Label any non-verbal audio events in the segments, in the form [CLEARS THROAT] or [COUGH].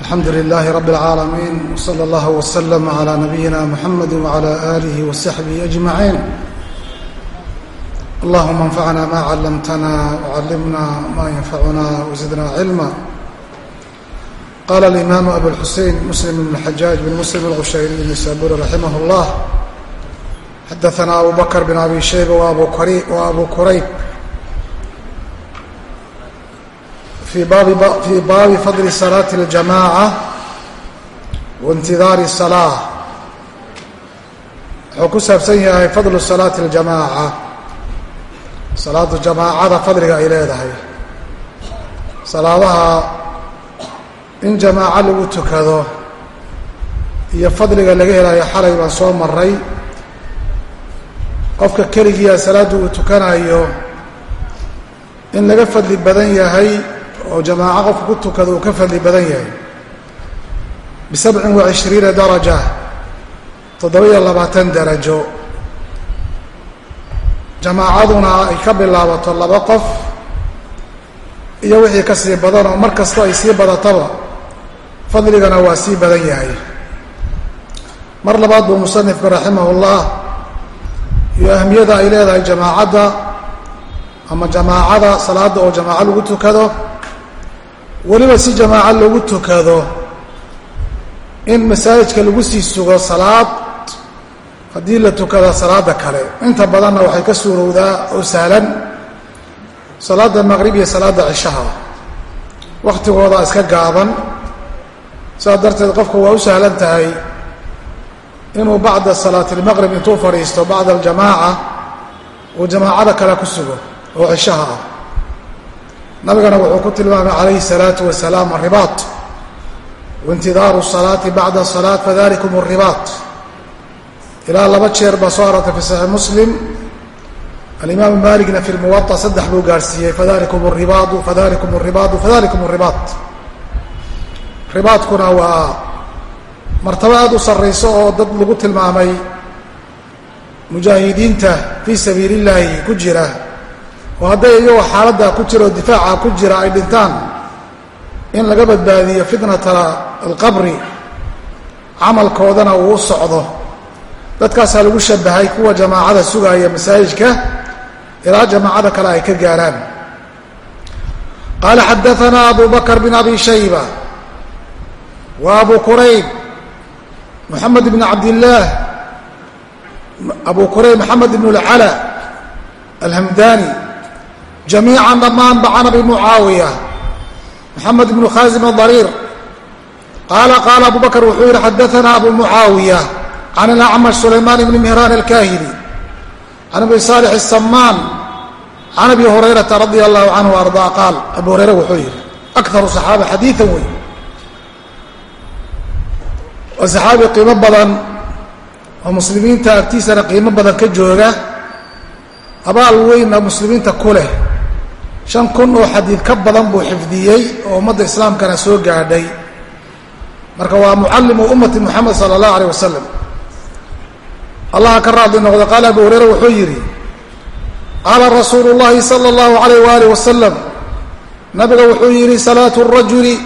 alxamdu lilaahi rabi اlcaalamiin wsala allah wslm cla nabiyina muxamadi wcla alih wsaxbihi ajmaciin allahuma anfacna ma callamtana wcallimna ma yanfacuna wzidna cilma qala alimaamu abulxusein muslim bn xajaaj bn muslim alqushayri nisaburi raximah اllah xadaana abu bakr bn abi shayba wa abu kurayb في baabi fadli salaati اljamaaca waintidaari salaa wuxuu ku saabsan yahay fadlu salaati اljamaaca salaada jamaacada fadliga ay leedahay salaadaha in jamaaco lagu tukado iyo fadliga laga helayo xalay baan soo maray qofka keligiia salaadda uu tukanayo in laga fadli badan yahay oo jamaaco qofku ku tukada uu ka fadli badan yahay. Bisabcin wa daraja toddoba-iyo labaatan darajo. Jamaacaduna ay ka bilaabato laba qof iyo wixii ka sii badan oo mar kastoo ay sii badataba fadligana waa sii badan yahay. Mar labaad buu musanifku raximahullah iyo ahmiyada ay leedahay jamaacadda ama jamaacada salaada oo jamaaco lagu tukado weliba si jamaaco lagu tukado in masaajidka lagu sii sugo salaad haddii la tukado salaada kale. Inta badanna waxay ka suurowdaa oo sahlan salaada maqrib iyo salaada cishaha. Wakhtigooda iska gaaban. Sidaas darteed qofka waa u sahlan tahay inuu bacda salaati lmaqrib intuu fadhiisto bacda aljamaaca uu jamaacada kale ku sugo oo cishaha ah nabigana wuxuu ku tilmaamay calayhi الsalaatu wasalaam aribaat waintidaaru الsalaati bacda الsalaat fadalikum الribaat ilaa laba jeer baa soo arortay fi saxiix muslim alimaamu malikna fi lmuwaطa saddex buu gaarsiiyey fadalikum الribaadu fadalikum الribaadu fadalikum الribaat ribaadkuna waa martabo aada u sarrayso oo dad lagu tilmaamay mujaahidiinta fii sabiili اllaahi ku jira oo hadday iyagoo xaaladdaa ku jira oo difaaca ku jira ay dhintaan in laga badbaadiyo fitnata alqabri camalkoodana uu socdo. Dadkaasaa lagu shabahay kuwa jamaacada sugaaya masaajidka ilaa jamaacada kale ay ka gaaraan. Qaala xadaanaa abu bakr bn abi shayba wa abu qurayb moxamed bn cabdillaah abu qurayb moxamed bn اlcala alhamdani jamiican dhammaanba can abi mucaawiya moxamed ibnu khaasim adariir qaala qaala abu bakr wuxuu yihi xadaanaa abu mucaawiya can alacmash sulaymaan ibni mihraan alkaahili can abi saalix asamaan can abi hurayrata radia allahu canhu ardaa qaal abu hureyre wuxuu yihi akaru saxaaba xadiian wey waa saxaabi qiimo badan oo muslimiinta agtiisana qiimo badan ka jooga abaal weynna muslimiinta ku leh shan kun oo xadiid ka badan buu xifdiyey oo ummadda islaamkana soo gaadhay. Marka waa mucallimu ummati moxamed sala allahu aleyh wasalam allaha ka raadli noqda qaala abu hureyre wuxuu yidhi qaala rasuulu llahi sala allahu alayh waalih wasalam nabiga wuxuu yidhi salaatu rajuli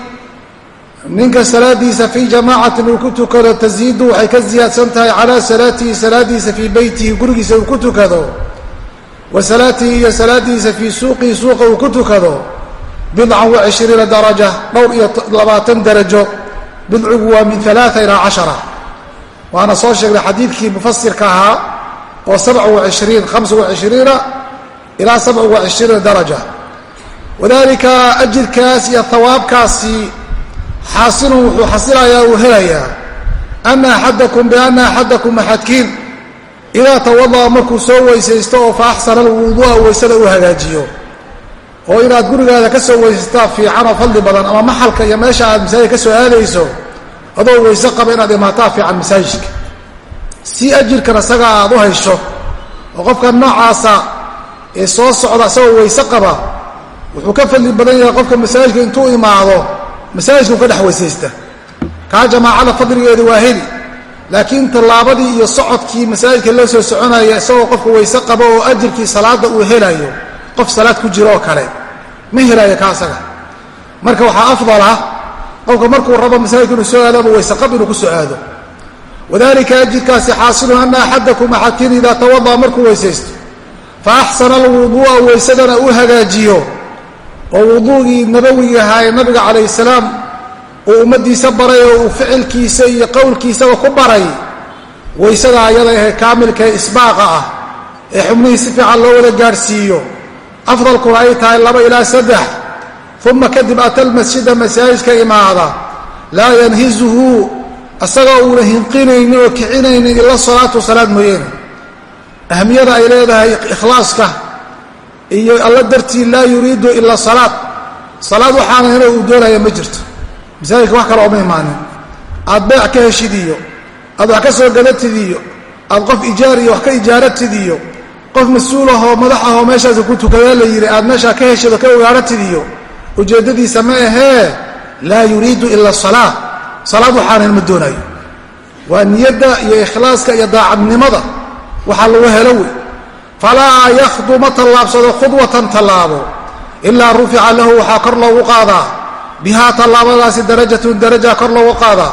ninka salaadiisa fii jamaacatin uu ku tukado taziidu waxay ka ziyaadsan tahay calaa salaatihi salaadiisa fii beytihi gurigiisa uu ku tukado wa salaatihi iyo salaadiisa fii suuqihi suuqa uu ku tukado bidcan wa cishriina daraja dhowr iyo labaatan darajo bidcigu waa min alaaa ilaa cashara. Waana soo sheegnay xadiidkii mufasirka ahaa oo sabca wa cishriin hamsa wa cishriina ilaa sabca wa cishriina daraja. Wadalika ajirkaas iyo hawaabkaasi xaasilun wuxuu xasilayaa uu helayaa ana axadakum biana axadakum axadkiin idaa tawada'a markuu soo weysaysto oo fa axsana alwuduu'a weysada uu hagaajiyo. oo inaad gurigaada ka soo weysastaa fiican oo fadli badan ama maxalka iyo meesha aad masaajid ka soo aadayso adoo weyse qaba inaad imaataa fiican masaajidka. Si ajirkan isaga aad u haysho oo qofka noocaasa ee soo socda isagoo weyse qaba wuxuu ka fadli badan yahay qofka masaajidka intuu imaado masaajidkau ka dhex weysaysta. Kaa jamaacada fadligeedu waa heli laakiin tallaabadii iyo socodkii masaajidka loo soo soconaya isagoo qofka weyse qabo oo ajirkii salaadda uu helayo qof salaad ku jiro oo kale ma helayo ka asaga. Marka waxaa afdal ah qofka markuu rabo masaajidka inuu soo aadaba waysaqab inuu ku soo aado. Wadalika ajirkaasi xaasilun ana axadakum axadkiin idaa tawada'a markuu weysaysto fa axsana alwuduu'a weysadana uu hagaajiyo. Oo wuduugii nabowiga ahaa ee nabiga calayh salaam uu ummaddiisa baray oo uu ficilkiisa iyo qowlkiisaba ku baray weysada ayada ahee kaamilka ee isbaaqa ah ee xubnihii si fiican loo wada gaadhsiiyo afdalkuna ay tahay laba ilaa saddex. Uma kadib ata lmasjida masaajidka imaada laa yanhizuhu asagoo uuna hinqinaynin oo kicinaynin ila salaatu salaad mooyeene ahmiyada ay leedahay ikhlaaska iyo alla dartii laa yuriidu ila salaad salaad waxaana hena uu doonaya ma jirto masaajidka wax kale ooma imaanin. Aad beec ka heshid iyo aad wax ka soo gadatid iyo aad qof ijaar iyo wax ka ijaaratid iyo qof mas'uulahoo madaxahoo meeshaasi ku tukadaa la yidhi aad meeshaa ka heshid oo ka ogaaratid iyo ujeeddadiisa ma ahee laa yuriidu ila salaa salaad waxaanan ma doonayo. Waa niyadda iyo ikhlaaska iyo daacadnimada waxaa lagu helo wey. Falaa yakhdu ma tallaabsado khudwatan tallaabo ilaa rufica lahu waxaa kor loogu qaadaa bihaa tallaabadaasi darajatun daraja kor loogu qaadaa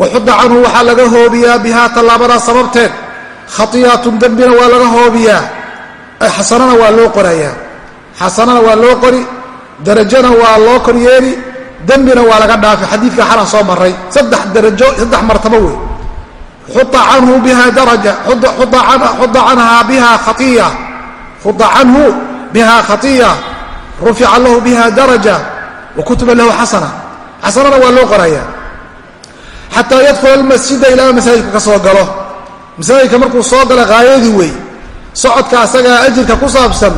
waxudda canhu waxaa laga hoobiyaa bihaa tallaabadaas sababteed khatiyaatun dembina waa laga hoobiyaa. Xasanana waa loo qorayaa. Xasanana waa loo qori. Darajana waa loo koryeeli dembina waa laga dhaafay. Xadiidka xalan soo maray saddex darajo saddex martabo wey. Xuda canhu biha daraja xuda canhaa biha khaiya xuda canhu biha khatiya. Rufica lahu biha daraja wa kutiba lahu xasana xasanana waa loo qorayaa xataa yadkhula almasjida ilaa masaajidka ka soo galo. Masaajidka markuu soo gala haayadii wey socodka asagaa ajirka ku saabsan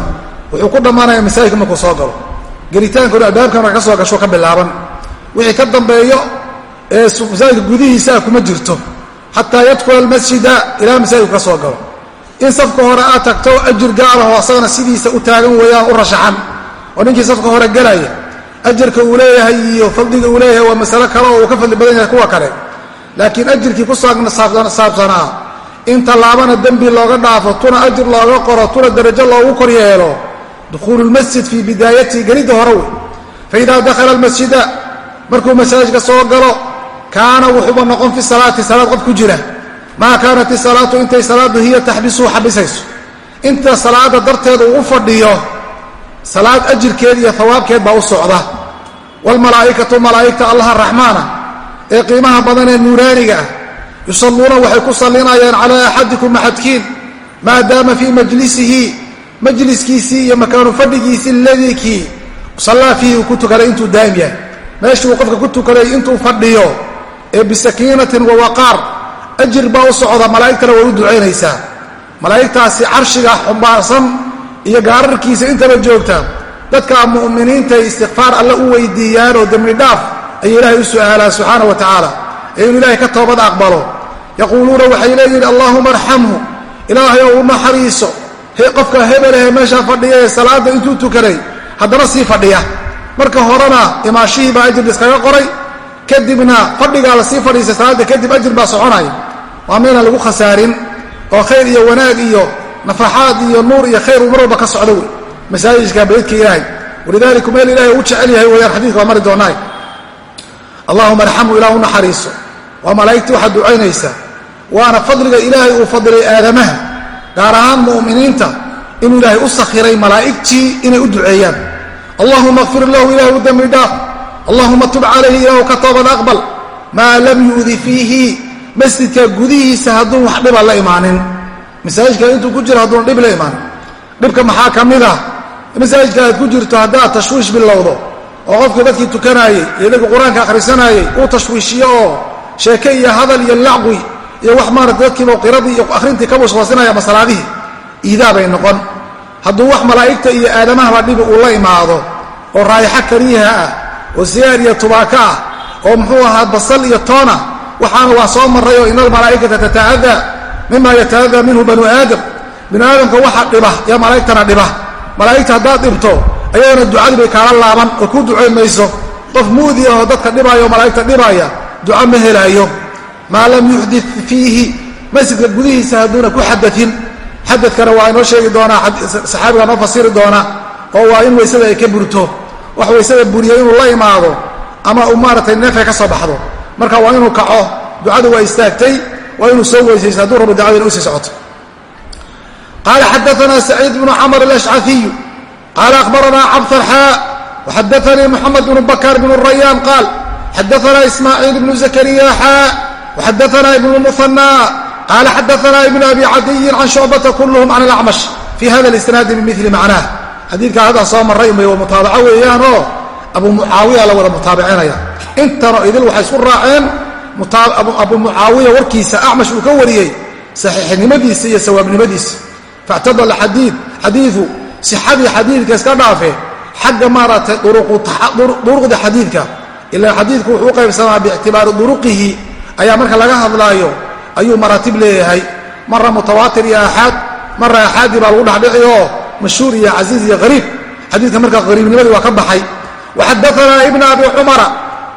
wuxuu ku dhammaanaya masaajidka markuu soo galo. Gelitaankuna albaabka marka ka soo gasho ka bilaaban. Wixii ka dambeeyo ee masaajidka gudihiisaa kuma jirto. Xataa yadkhula almasjida ilaa masaajidku ka soo galo. In safka hore aad tagto ajir gaarahoo asagana sidiisa u taagan ajarka uu leeyahay iyo fadliga uu leeyahay waa masalo kale oo uu ka fadli badan yahay kuwa kale. Laakiin ajirkii ku saabsanaa. In tallaabana dembi looga dhaafo tuna ajir looga qoro tuna darajo loogu kor yeelo dukhuulu lmasjid fii bidaayatihi gelidda hore wey faidaa dakhala almasjida markuu masaajidka soo galo kaana wuxuuba noqon fi salaati salaad qof ku jira. Maa kaanat isalaatu intay salaadu hiya taxbisuhu xabisayso inta salaada darteeda uu u fadhiyo salaad ajirkeed iyo hawaabkeed baa u socda waalmalaa'ikatu malaa'igta allaha raxmaana ee qiimaha badan ee nuuraaniga ah. Yusalluuna waxay ku sallinayaan calaa axadikum axadkiin maadaama fii majlisihi majliskiisii iyo makaanu fadhigiisii aladii kii sallaa fiihi uu ku tukaday intuu daa'im yahay. Meeshii uu qofka ku tukaday intuu fadhiyo ee bisakiinatin wa waqaar ajir baa u socda malaa'igtana way u ducaynaysaa malaa'igtaasi carshiga xumbaarsan iyo gaararkiisa intaba joogta dadka mu'miniintay istikfaar alle u weydiiyaan oo dembi dhaaf ayay ilaahay u su'aalaan subxaana wa tacaala ee inuu ilaahay ka toobad aqbalo. Yaquuluuna waxay leeyihiin allaahuma arxamhu ilaahay ou naxariiso qofka hebelahee meeshaa fadhiya ee salaadda intuu tukaday haddana sii fadhiya. Marka horena imaashihii baa ajir iskaga qoray kadibna fadhigaa la sii fadhiisay salaadda kadib ajir baa soconaya. Waa meynaan lagu khasaarin oo khayr iyo wanaag iyo nafaxaad iyo nuur iyo khayr uu mar walba ka socdo wey masaajidka baydka ilaahay. Walidaalika meel ilaahay u jecel yahay wayaan xadiidka waa mari doonaay allahuma arxamhu ilah u naxariiso waa malaa'igtii waxaad ducaynaysaa. Waana fadliga ilaahay uu fadilay aadamaha gaar ahaan mu'miniinta inuu ilaahay u sakhiray malaa'igtii inay u duceeyaan. Allahuma kfir lahu ilah u dembi dhaaf. Allahuma tub calayhi ilahu ka toobad aqbal. Maa lam yu'di fiihi masjidka gudihiisa hadduun wax dhiba la imaanin. Masaajidka intuu ku jiro hadduuna dhib la imaanin. Dhibka maxaa ka mid ah masaajidka aad ku jirto haddaad tashwiish bilowdo oo qofkii dadkii tukanaayey iyo dadkii qur'aanka akhrisanaayey uu tashwiishiyo oo sheeke iyo hadal iyo lacwi iyo wax maarata dadkiiba qiradii iyo akhrintii ka waswaasinaya masalaadihii iidaa bay noqon. Hadduu wax malaa'igta iyo aadamahaba dhibi uu la imaado oo raayaxo kariiha ah oo siyaar iyo tubaaka ah oo muxuu ahaa basal iyo toona waxaana waa soo marray oo ina almalaa'ikata tata'adaa mima yata'adaa minhu banu aadam. Binu aadamka waxa dhiba yaa malaa'igtana dhiba malaa'igta haddaad dhibto ayagana ducadii bay kaala laaban oo kuu ducayn mayso. Qof muudi ahoo dadka dhibaayo oo malaa'igta dhibaaya duco ma helaayo. Maa lam yuxdit fiihi masjidka gudihiisa hadduuna ku xadain xadadkana waa inoo sheegi doonaa saxaabiga noo fasiri doona oo waa in weysada ay ka burto. Wax weysada buriya inuu la imaado ama uu maaratay neefay ka soo baxdo. Marka waa inuu kaco ducadu waa istaagtay waa inuu soo weysaysa hadduu rabo ducada ina u sii socoto qaala xadaana saciid bnu camr alashcafiyu qaala akhbaranaa cabdalxaa waxadaanii moxamed bnu bakar bnu rayaan qaal xadaana ismaaciil bnu zakariya xaa waxadaana ibnu muhanaa qaala xadaana ibnu abi cadiyin can shucbata kulluhum can alacmash fi hada lisnaadi bimili macnaah xadiidkaa haddaa soo marray umay waa mutaabaco weeyaanoo abu mucaawiya la wada mutaabicinaya intano idil waxay isku raaceen abu mucaawiya warkiisa acmash uu ka wariyey saxiixnimadiisa iyo sawaabnimadiisa factadala xadii xadiiu sixadii xadiidka iska dhaafe xagga maaragtay duruqda xadiidka ilaa xadiidku wuxuu u qaybsamaa biictibaari duruqihi ayaa marka laga hadlaayo ayuu maraatib leeyahay mara mutawaatir iyo aaxaad mara aaxaadii baa lagu dhexdhici oo mashhuur iyo casiiz iyo hariib xadiidka marka hariibnimadii waa ka baxay waxadaanaa ibna abi cumara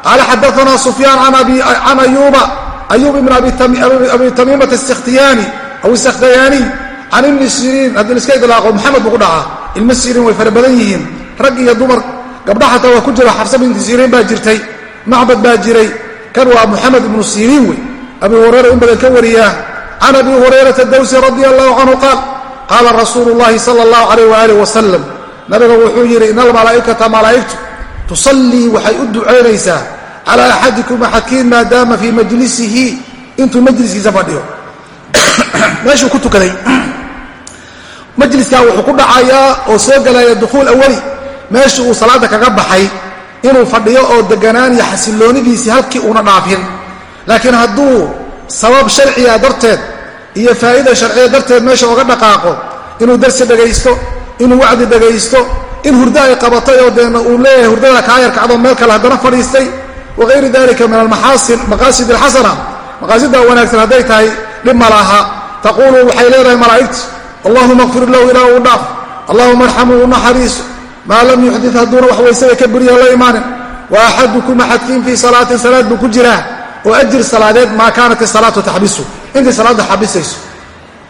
qaala xadaanaa sufyaan can ayuuba ayuub ibn abi tamiimata istikhtiyaani aw istikhtayaaniy can ibni siriin haddii laiska idlaaqo maxamed buu ku dhacaa. Ilmo siriin way fara badan yihiin. Rag iyo dumar gabdha xataa waa ku jira xafsa binti siriin baa jirtay macbad baa jiray. Kan waa muxamed ibnu siriin wey. Abi hurayra in badan ka wariyaa. Can abi hurayrata dawsi radi allahu canhu qaal qaala rasuulu llahi sala allahu alayh waalih wasalam nabiga wuxuu yidhi ina almalaa'ikata malaa'igtu tusallii waxay u ducaynaysaa calaa axadikum axadkiin maadaama fii majlisihi intuu majliskiisa fadhiyo. [COUGHS] Meeshuu ku tukaday majliskaa wuxuu ku dhacayaa oo soo gelaya dukhuul awali. Meeshii uu salaadda kaga baxay inuu fadhiyo oo deganaan iyo xasilloonidiisii halkii uuna dhaafin. Laakiin hadduu sabab sharciga darteed iyo faa'ida sharciya darteed meesha oga dhaqaaqo inuu darsi dhegaysto inuu wacdi dhegaysto in hurdo ay qabatay oo deena uu leeyahay hurdada kaa yarkacdo meel kale haddana fadhiistay wagayri dalika min almaxaasin maqaasid alxasana maqaasida wanaagsan hadday tahay dhib ma laha. Taquulu waxay leedahay malaa'igti allahuma kfir lahu ilaa uu dhaaf allahuma arxamuu u naxariiso maa lam yuxdid hadduuna wax waysada ka beriya la imaanin. Wa axadukum axadkiin fii salaatin salaad buu ku jiraa oo ajir salaadeed maa kaanat isalaatu taxbisu. Intay salaadda xabisayso.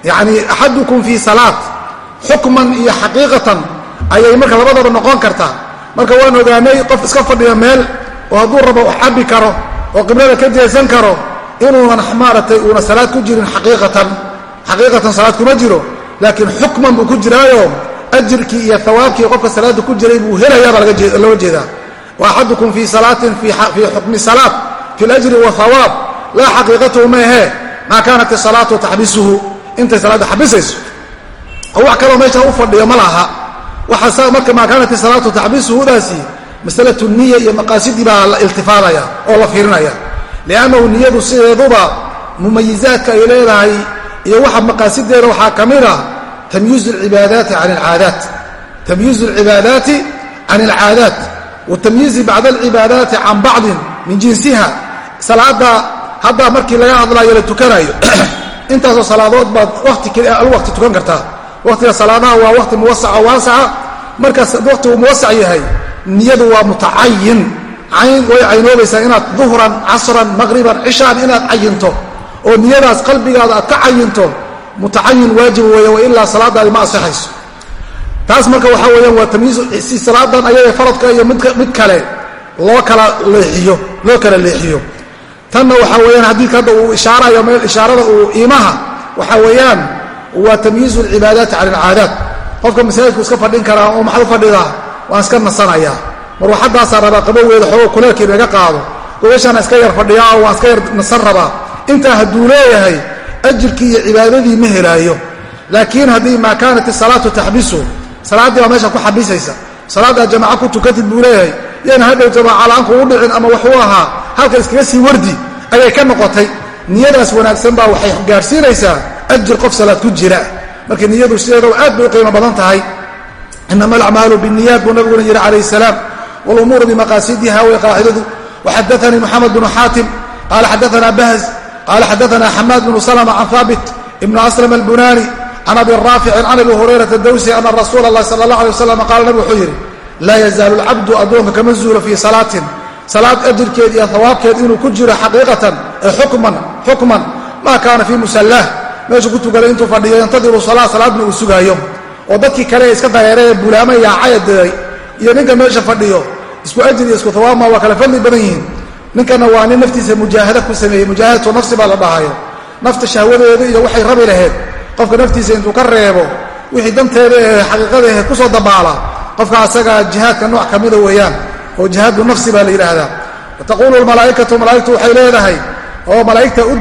Yacnii axadukum fii salaat xukman iyo xaqiiqatan ayay marka labadaba noqon kartaa. Marka waan ogaanay qof iska fadhiya meel oo hadduu rabo xabi karo oo qiblada ka jeesan karo inuunan maaratay uuna salaad ku jirin xaqiiqatan. Xaqiiqatan salaad kuma jiro laakiin xukman buu ku jiraayo ajirkii iyo hawaabkii qofka salaadda ku jiray buu helayaabaa looga jeedaa wa axadukum fii salaatin fii xukmi salaat fi lajri wahawaab laa xaqiiqatuhu maehe maa kaanat isalaatu taxbisuhu. Intay salaadda xabisayso. Oo wax kaloo meesha u fadhiyo ma laha. Waxaa marka maa kaanat isalaatu taxbisuhudaasi masalatu niya iyo maqaasidii baa la iltifaadaya oo la fiirinaya. Liannahu niyadu sideeduba mumayizaadka ay leedahay iyo waxa maqaasideeda waxaa ka mid ah tamyiizu alcibaadaati can alcaadaat. Tamyiizu alcibaadaati can alcaadaat. Wa tamyiizi alcibaadaati can bacdin min jinsiha. Salaadda haddaa markii laga hadlaayo la tukanayo [CLEARS THROAT] intaasoo salaadood baad wati al waqti tukan kartaa. Waqtiga salaadaha waa waqti muwasaca waasaca markaas waqtigu muwasac yahay niyadu waa mutacayin cayn way caynoobaysaa inaad duhran casran maqriban cishaan inaad cayinto oo niyadaas qalbigaada aad ka cayinto mutacayin waajib weeye wa ilaa salaadaadi ma asixayso taas marka waxaa weeyaan waa tamyiizu si salaadan ayaga faradka iyo mid kale loo kala leexiyo loo kala leexiyo. Tanna waxaa weeyaan xadiidka hadda uu ishaarayo meel ishaarada uu iimaha waxaa weeyaan waa tamyiizu alcibaadaati cala alcaadaat. Qofka masaajidku iska fadhin karaa oo maxad u fadhidaa waan iska nasanayaa. Marwaxadaasaa rabaa qaboweeda xoogo kuleelkii naga qaado gobashaana iska yar fadhiyaa oo waan iska yar nasan rabaa intaa hadduu leeyahay ajirkii iyo cibaadadii ma helaayo. Laakiin haddii maa kaanat isalaatu taxbisu salaaddii baa meesha ku xabisaysa. Salaaddaa jamaaca ku tukatid buu leeyahay. Yana hadhow jamaaca la'aan kugu dhicin ama waxuu ahaa halka iskaga sii wardi ayay ka noqotay. Niyadaas wanaagsan baa waxay gaadhsiinaysaa ajir qof salaad ku jira. Marka niyadu sideedaba aad bay u qiimo badan tahay. Inama alacmaalu biniyaat buu nabiguna yidhi calayh salaam. Wlumuuru bimaqaasidiha way qaacidadu. Waxadaanii moxamed bnu xaatim qaala xadaana bahz qaala xadaana xamaad bnu slma can haabit ibnu aslam albunani can abi raaficin can abi hurayrata dawsi ana rasuula اllahi sala اllah alay waslam qaala nabig wuxuu yidhi laa yazaalu lcabdu addoonka kama zuulo fii salaatin salaad ajirkeed iyo hawaabkeed inuu ku jiro xaqiiqatan ee xukman xukman maa kaana fii musallaah meeshuu ku tukaday intuu fadhiyo yantadiru salaa salaadna uu sugaayo oo dadkii kale ee iska dareeree bulaama yaacaya diray iyo ninka meesha fadhiyo isku ajir iyo isku tawaabma waa kala fadli badan yihiin ninkana waa nin naftiisa mujaahada ku sameeyey mujaahadatu nafsi baa la dhahayo. Nafta shahwadeeda iyo waxay rabi lahayd. Qofka naftiisa intuu ka reebo wixii danteeda ee xaqiiqadahe ku soo dabaala qofka asagaa jihaadka nooc ka mida weeyaan oo jihaadu nafsi baa la yidhaahdaa. Wataquulu lmalaa'ikatu malaa'igtu waxay leedahay oo malaa'igta u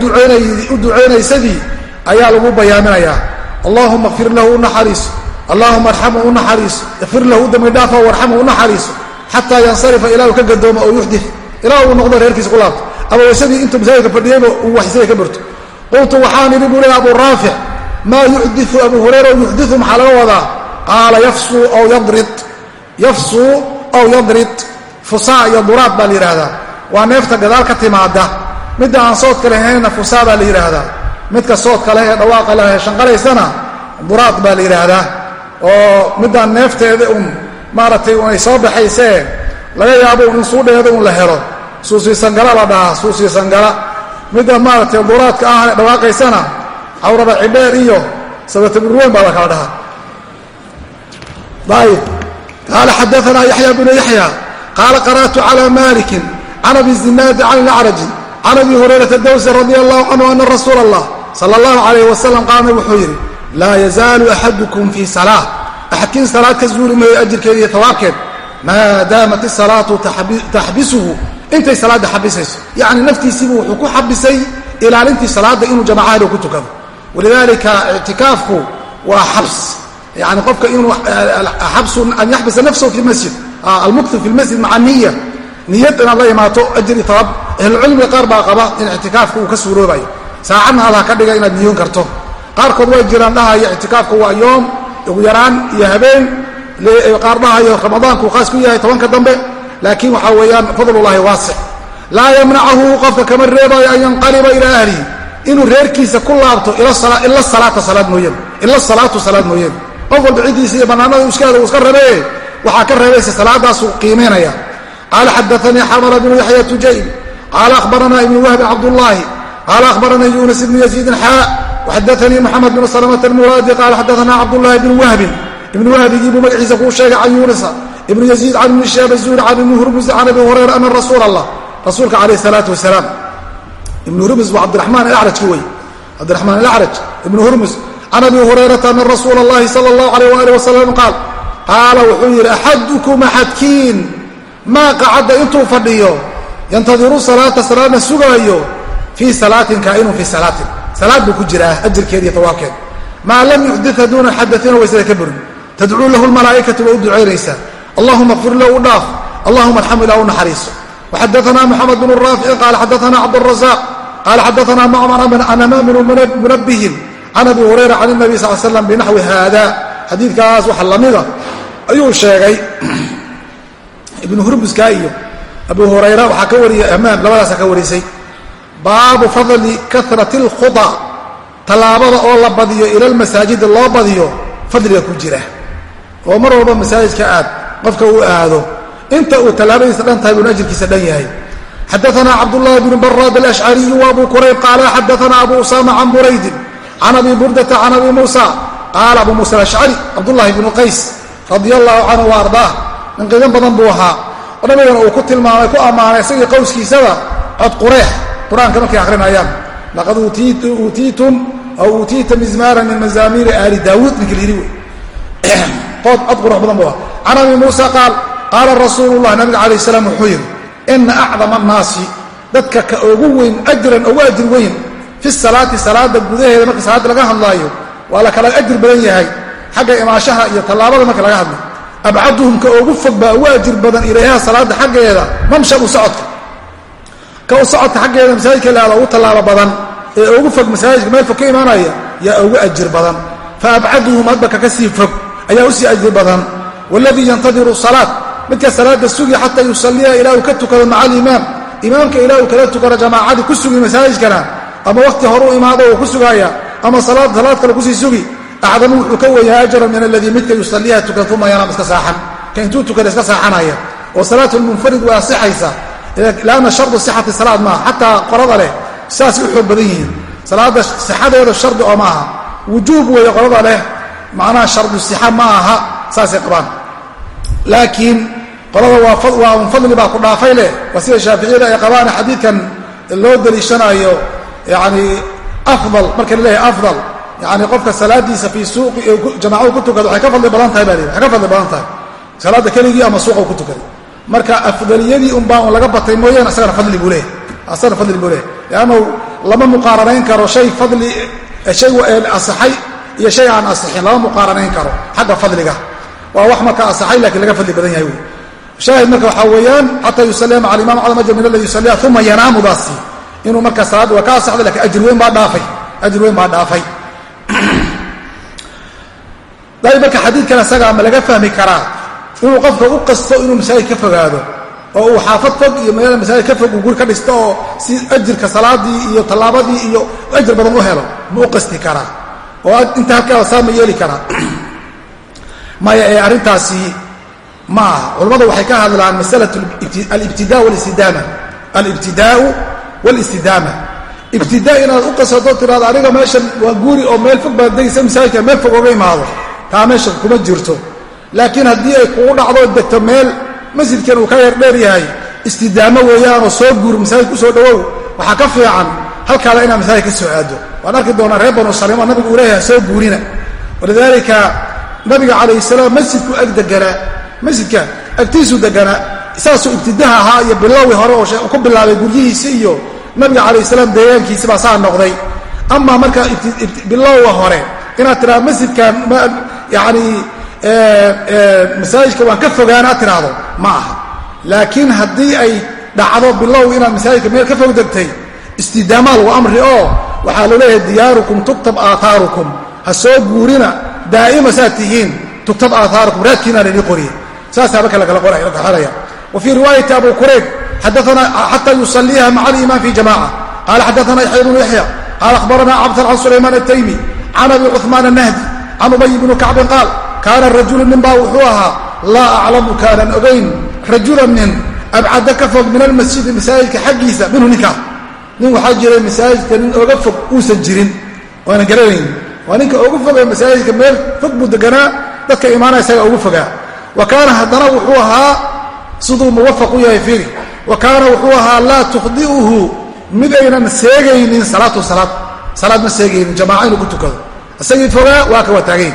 ducaynaysadii ayaa lagu bayaaminayaa. Allahuma kfir lahu u naxariiso allahuma arxamhu u naxariiso ikfir lahu u dambi dhaafo warxamhu u naxariiso xataa yansarifa ilaa uu ka gadoomo oo yuxdif ilaa uu noqdo reerkiisa ku laabto. Ama waysadii intuu masaajidka fadhiyeyba uu waxsada ka barto. Qultu waxaan idhi buu leey abu raafic maa yuxdiu abu hurayra yuxdiu maxaa laga wadaa? Qaala yafsuu aw yadrid yafsuu aw yadrid fusaa iyo duraad baa la yidhaahdaa. Waa neefta gadaal ka timaada midda aan soodka lahaynna fusaa baa la yidhaahdaa. Midka soodka leh ee dhawaaqa leh ee shanqalaysana duraad baa la yidhaahdaa. Oo middaan neefteeda un maaragtay unay soo baxaysee laga yaabo in suudheeda un la helo. Suusiisangala la dhahaa suusiisangala midda maaragtay duraadka ah ee dhawaaqaysana cawraba cidheer iyo sabataburweyn baa la kala dhahaa. Ayb qaala xadaanaa yaxya bnu yaxya qara'tu cala malikin can abi zinaadi can ilacraji can abi hurayrata dawsi radi allahu canhu ana rasuula allah sala allahu calayh wasalam qaala wuxuu yidhi laa yazaalu axadukum fii salaa axadkiin salaad ka zuuli maayo ajirkeeda iyo maa daamat isalaatu taxbisuhu intay salaadda xabisayso yacni naftiisiibu wuxuu ku xabisay ilaalintii salaadda inuu jamacahado ku tukado walidaalika ictikaafku waa xabs yani qofka inuu xabsu an yaxbisa nafsahu fi masjid almuktu fi lmasjid maca niya niyad inaad la imaato ajri tawaab ahlucilmiga qaar baa qaba in ictikaafka uu ka suuroobayo saacadna allah ka dhiga inaad niyoon karto qaarkood way jiraan dhahaya ictikaafka waa yoom ugu yaraan iyo habeen qaar dhahayo ramadaanku khaas ku yahay tobanka dambe laakiin waxaa weeyaan fadlullahi waasic laa yamnacahu qofka kama reebayo an yanqaliba ilaa ahlihi inuu reerkiisa ku laabto ila salaata salaad mooyeen ila salaatu salaad mooyeen. Qof walba ciddiisa iyo bannaanada iskaada uu iska rabe waxaa ka reebaysa salaadaasuu qiimaynaya qaala xadaanii xamara bnu yaxya tujayb qaala ahbaranaa ibnu wahbin cabdullaahi qaala ahbaranii yunas ibnu yaziidin xaa waxadaanii moxamed bnu salamata almuraadi qaala xadaanaa cabdullaahi bnu wahbin ibnu wahbigii buu magaciisa kuu sheegay can yuunisa ibnu yaziid can ibni shaab azuuri can ibni hurmusi can abi hurayra ana rasuula allah rasuulka calayh salaatu wasalaam. Ibnu hurmus waa cabdiraxmaan alacrajka wey cabdiraxmaan alacraj ibnu hurmus can abi hurayrata ana rasuula اllahi sala اllahu alayh waalih wasalam qaal qaala wuxuu yidhi axadukum axadkiin maa qacadda intuu fadhiyo yantadiru salaata salaadna sugaayo fii salaatin kaa'inun fii salaatin. Salaad buu ku jiraa ajirkeed iyo tawaabkeed maa lam yuxdit haduuna xadaina waysada ka burin tadcuu lahu lmalaa'ikatu way u ducaynaysaa allahuma kfir lahu u dhaaf allahuma arxamu ilah u naxariiso waxadaanaa moxamed bnu raafici qaala xadaanaa cabdurazaaq qaala xadaanaa macmar an amaaminu munabbihin can abi hurayra can nabi sal slam binaxwi haada xadiidkaas waxa lamida ayuu sheegay ibnu hurmuska iyo abu hurayra waxaa ka wariyay amaam labadaasa ka warisay baabu fadli karati اlkhuda tallaabada oo la badiyo ila lmasaajidi loo badiyo fadliga ku jira oo mar walba masaajidka aad qofka uu aado inta uu tallaabadiisa dhan tahay buun ajirkiisa dhan yahay. Xadaana cabdullahi bnu baraad alashcariyu wa abu kurayb qaala xadaana abu usama can buraydin can abi burdata can abi muusa qaala abu muusa alashcari cabdullahi bnu qays radia allahu canhu ardaah nin qidan badan buu ahaa. Oo nabigana uu ku tilmaamay ku ammaanay isagii qowskiisaba cod qureex qur'aanka markay akrinayaan laqad uutiitum aw uutiita mizmaara min mazaamiiri aali daawuud ninka la yidhi wey [CLEARS THROAT] ood cod qurux badan buu can abi muusa qaal qaala rasuulu llah nabiga calayh salaam wuxuu yidhi ina acdama annaasi dadka ka ugu weyn ajran ugu ajir weyn fi salaati salaada gudaheeda marka salaada laga hadlaayo waa la kala ajir badan yahay xagga imaashaha iyo tallaabada marka laga hadlayo abcaduhum ka ugu fog baa ugu ajir badan ilayha salaada xaggeeda mamshabu socodka. Ka u socodka xaggeeda masaajidka laada ugu tallaabo badan ee ugu fog masaajidka meel fog ka imaanaya yaa ugu ajir badan. Fa abcaduhum hadba kaka fog ayaa u sii ajir badan. Waladii yantadiru salaad midka salaada sugi xataa yusaliya ilaa uu ka tukado maca alimaam imaamka ilaa uu kala tukado jamaacadii ku sugi masaajidkana ama wakhti horuu imaado uu ku sugaaya ama salaad kale ku sii sugi acdamu wuxuu ka weeyaa ajran min aladii midka yusaliiha tukan uma yanaam iska saaxan. Ka intuu tukada iska saaxanaya oo salaat lmunfarid way asixaysa lanna shardu sixati salaad maaha xataa qolada leh saasay u xoog badan yihiin. Salaada sixadeeda shardi oo maaha wujuub weeye qolada leh macnaha shardu sixa ma aha saasay qabaan. Laakiin qolada waa un fadli baa ku dhaafay leh. Waa sida shaaficiyada ay qabaan xadiidkan loo daliishanayo yani afdal marka la leeyahay afdal. Yani qofka salaadiisa fii suuqi jamaacadu ku tukado waxay ka fadli badan tahay baa li waxay ka fadli badan tahay. Salaadda keligii ama suuqa ku tukaday marka afdaliyadii un baa un laga batay mooyaane asagana fadli buu leeyahy asagana fadli buu leeyahy leannu lama muqaaranayn karo shay fadli shay asaxay iyo shay aan asixin lama muqaaranayn karo xagga fadliga. Waa wax marka asaxay lakiin laga fadli badan yahay wey. Shaahid marka waxaa weeyaan xataa yusalliya maca alimam cadam ajr min aladi yusalliha uma yanaamudaasi inuu marka salaadda waa ka asaxday laakiin ajir weyn baa dhaafay. Ajir weyn baa dhaafay. [CLEARS THROAT] Dayb marka xadiidkan isagaa ma laga fahmi karaa inuu qofka u qasto inuu masaajid ka fogaado oo uu xaafad fog iyo meel masaajid ka fog uu guri ka dhisto oo si ajirka salaadii iyo tallaabadii iyo ajir badan u helo ma u qasti karaa oo inta halkaa saa ma yeeli karaa maya ee arrintaasi ma aha. Culammadu waxay ka hadlaan masalat alibtida walistidaama. Alibtidaau walistidaama. Ibtidaa inaad u qasato tiraado aniga meeshan waa guuri oo meel fog baad degaysa masaajidka meel fog oga imaado. Taa meesha kuma jirto. Laakiin haddii ay kugu dhacdo degto meel masjidkan uu ka yar dheer yahay istidaamo weeyaanoo soo guur masaajid ku soo dhowow waxaa ka fiican halkaada inaad masaajid ka soo aado. Waan arki doonaa reer banu salima nabigu uu leeyahay soo guurina. Walidaalika nabiga calayh salaam masjidku ag deganaa masjidka agtiisuu deganaa saasuu ibtidaha ahaa iyo bilowii hore oo ku bilaabay guryihiisi iyo nabiga calayh salaam deegaankiisi baa saa noqday. Amaa marka bilowga hore inaad tiraa masjidkan yani masaajidka waan ka fogaana ad tiraahdo ma aha. Laakiin haddii ay dhacdo bilow inaad masaajidka meel ka fog degtay istidaama lagu amri oo waxaa la leeyahay diyaarukum tuktab aaarukum ha soo guurina daa'ima saad tihiin tuktab aaarukum raadkiinaa laydii qoriya saasaa marka lagala qoraya wa fii riwaayati abu kurayb xadaana xata yusaliiha maca aliimaan fi jamaca qaala xadaana yaxya bnu yaxya qaala akhbarana cabdan can sulaymaan ataymi can abi cuثmaan annahdi can ubay bni kacbin qaal kaana rajulu ninbaa wuxuu ahaa laa aclamu kaanan ogayn rajulan nin abcada ka fog min almasjidi masaajidka xaggiisa minhu ninkaa nin waxaa jiray masaajidka nin oga fog uusan jirin waana garanayn. Waa ninka ugu fogee masaajidka meel fog buu deganaa dadka imaanaya isaga ugu fogaa. Wa kaana haddana wuxuu ahaa siduu muwafaq u yahay fiiri. Wa kaana wuxuu ahaa laa tukhdi'uhu mid aynan seegaynin salaatu salaad salaad ma seegaynin jamaaca inuu ku tukado. Isagii fogaa waa ka wataagayn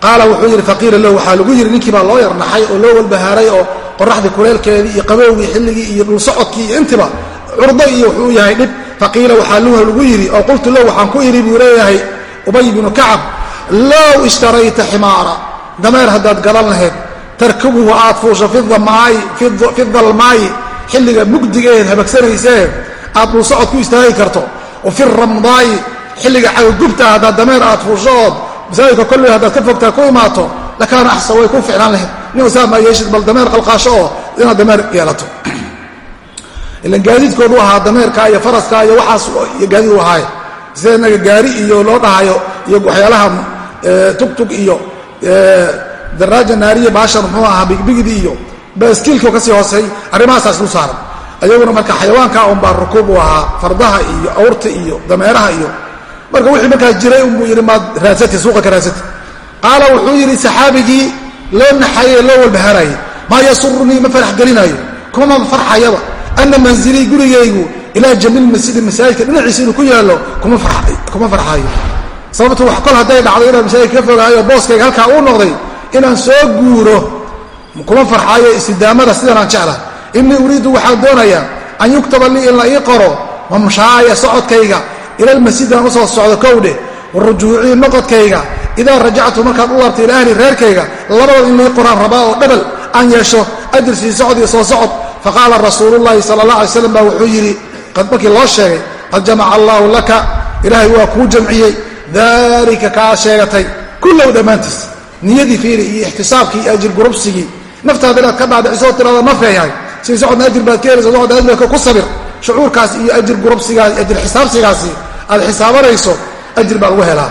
qaala wuxuu yidhi faqiila lahu waxaa lagu yidhi ninkii baa loo yarnaxay oo loo walbahaaray oo qoraxdii kuleelkeedii iyo qabowgii xilligii iyo dhulsocodkii iyo intiba curdo iyo wuxuu yahay dhib. Faqiila waxaa luha lagu yidhi oo qultu lahu waxaan ku idhi buu leeyahay ubay bnu kacab low ishtarayta ximaara dameer haddaad gadan lahayd tarkabuhu aad fuusho fi dalmaayi xilliga mugdigeed habagsanaysee aad dhulsocod ku istaagi karto. Wa fi ramdaayi xilliga cagagubta haddaad dameer aad fuusho masaajidka kolley haddaad ka fogtaa ku imaato lakaana axsan way ku ficnaan lahayd. Nin saa maa yeeshid bal dameer qalqaasho oo inaad dameer yeelato ilan gaadiidkoodu ahaa dameerka iyo faraska iyo waxaas gaadiid u sida inaga gaari iyo loo dhahayo iyo waxyaalaha tugtug iyo daraaja naariya baashan muxuu ahaa bigbigdi iyo baaskiilkio ka sii hoosey arrimahaasaas dul saaran. Ayaguna marka xayawaanka unbaa rukuub u ahaa fardaha iyo awrta iyo dameeraha iyo marka wixii markaas jiray unbuu yidhi maad raadsati suuqa ka raadsati qaala wuxuu yidhi saxaabigii loo naxayey loo walbahaarayey maa yasurunii ma farax gelinaayo kumama farxayaba ana manzilii gurigaygu ilaa jamiil masjidi masaajidka dhinaciisa inuu ku yaallo kuma farxayo sababtu wax kol hadday dhacdo inaan masaajidka ka fogaayo booskayga halkaa uu noqday inaan soo guuro kuma farxaayo istidaamada sidanaan jecla innii uriidu waxaan doonayaa an yuktaba lii in la ii qoro mamshaaya socodkayga ila lmasjidi aan u soo socdo kowdhe wa rujuucii noqodkayga idaa rajactu markaan u laabta ila reerkayga labadaba in lii qoraan rabaa oo dhabal aan yeesho ajir sii socod iyo soo socod faqaala rasuulullaahi sala allah alay slam baa wuxuu yidhi markii loo sheegay qad jamaca allaahu laka ilaahay waa kuu jamciyey daalika kaa sheegatay kullow dhammaantiis niyadii fiiri iyo ixtisaabkii iyo ajir gurubsigii naftaada inaad ka dhaadhicisoo tirada nafeeyahay sii socodna ajir baad ka helaysa socodna ajirka ku sabir shucuurkaas iyo ajir gurubsigaas ajir xisaabsigaasi aad xisaabanayso ajir baa lagu helaa.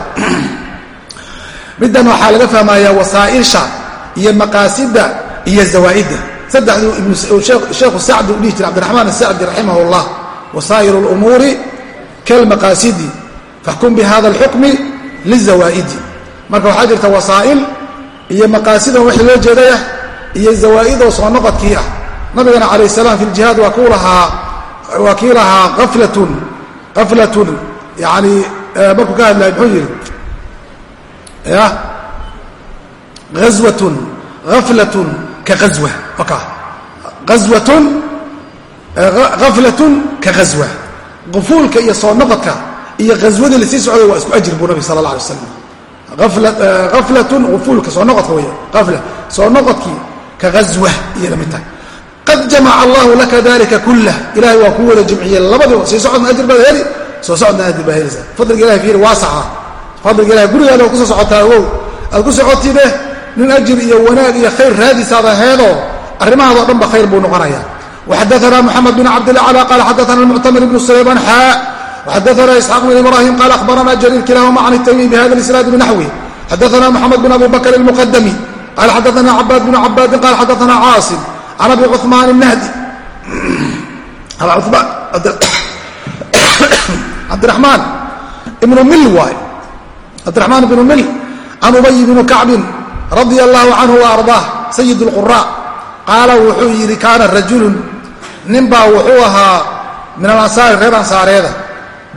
[CLEARS THROAT] Middan waxaa laga fahmayaa wasaa'isha iyo maqaasida iyo zawaa'idda sheekhu sacdi u dhihi jira cabdiraxmaan asacdi raximah اllah wasaa'ir اlumuuri kalmaqaasidi faxkum bihada alxukmi lizawaa'idi marka waxaa jirta wasaa'il iyo maqaasidan wixii loo jeedaya iyo zawaaidoo soo noqodkii ah. Nabigana calayh salaam fi ljihaad waa kii lahaa aflatun aflatun yani markuu ka hadlaya muxuu yihi ya awatun aflatun ka awatun aflatun ka ghazwa qufuulka iyo soo noqodka iyo ghaswadii la sii socday waa isku ajri buu nabi sala allah alay waslam aflatun ufuulka soo noqodka wey afla soo noqodkii ka ghazwa iyo la mid tahay qad jamaca allahu laka dalika kullah ilahay waa kuu wada jimciyey labadiiba sii socodna ajir baad heli soo socodna ajir baad helaysaa fadliga ilahay fiiri waasaca fadliga ilahay gurigaada waa ku soo socotaa ogow aad ku socotide nin ajir iyo wanaag iyo khayr raadisaad aheedoo arrimahaaso dhan ba khayr buu noqonaya waxadaana muxamed bin cabdilacla qaala xadaana muctamir ibnu sulaymaan xaa waxadaana isxaaq bin ibraahim qaala ahbarana jariir kilahuma can itaymi bihada lisnaadi binaxwi xadaana muxamed bin abi bakr ilmuqadami qaala xadaana cabaad bnu cabaadin qaala xadaana caasim can abi cumaan nahdi cabdiramaan ibnu mil waay cabdiraxmaan ibnu mil can ubay bnu kacbin radia allahu canhu wa ardaah sayid lqura qaala wuxuu yidhi kaana rajulun. Ninbaa wuxuu ahaa min alansaari reer ansaareeda.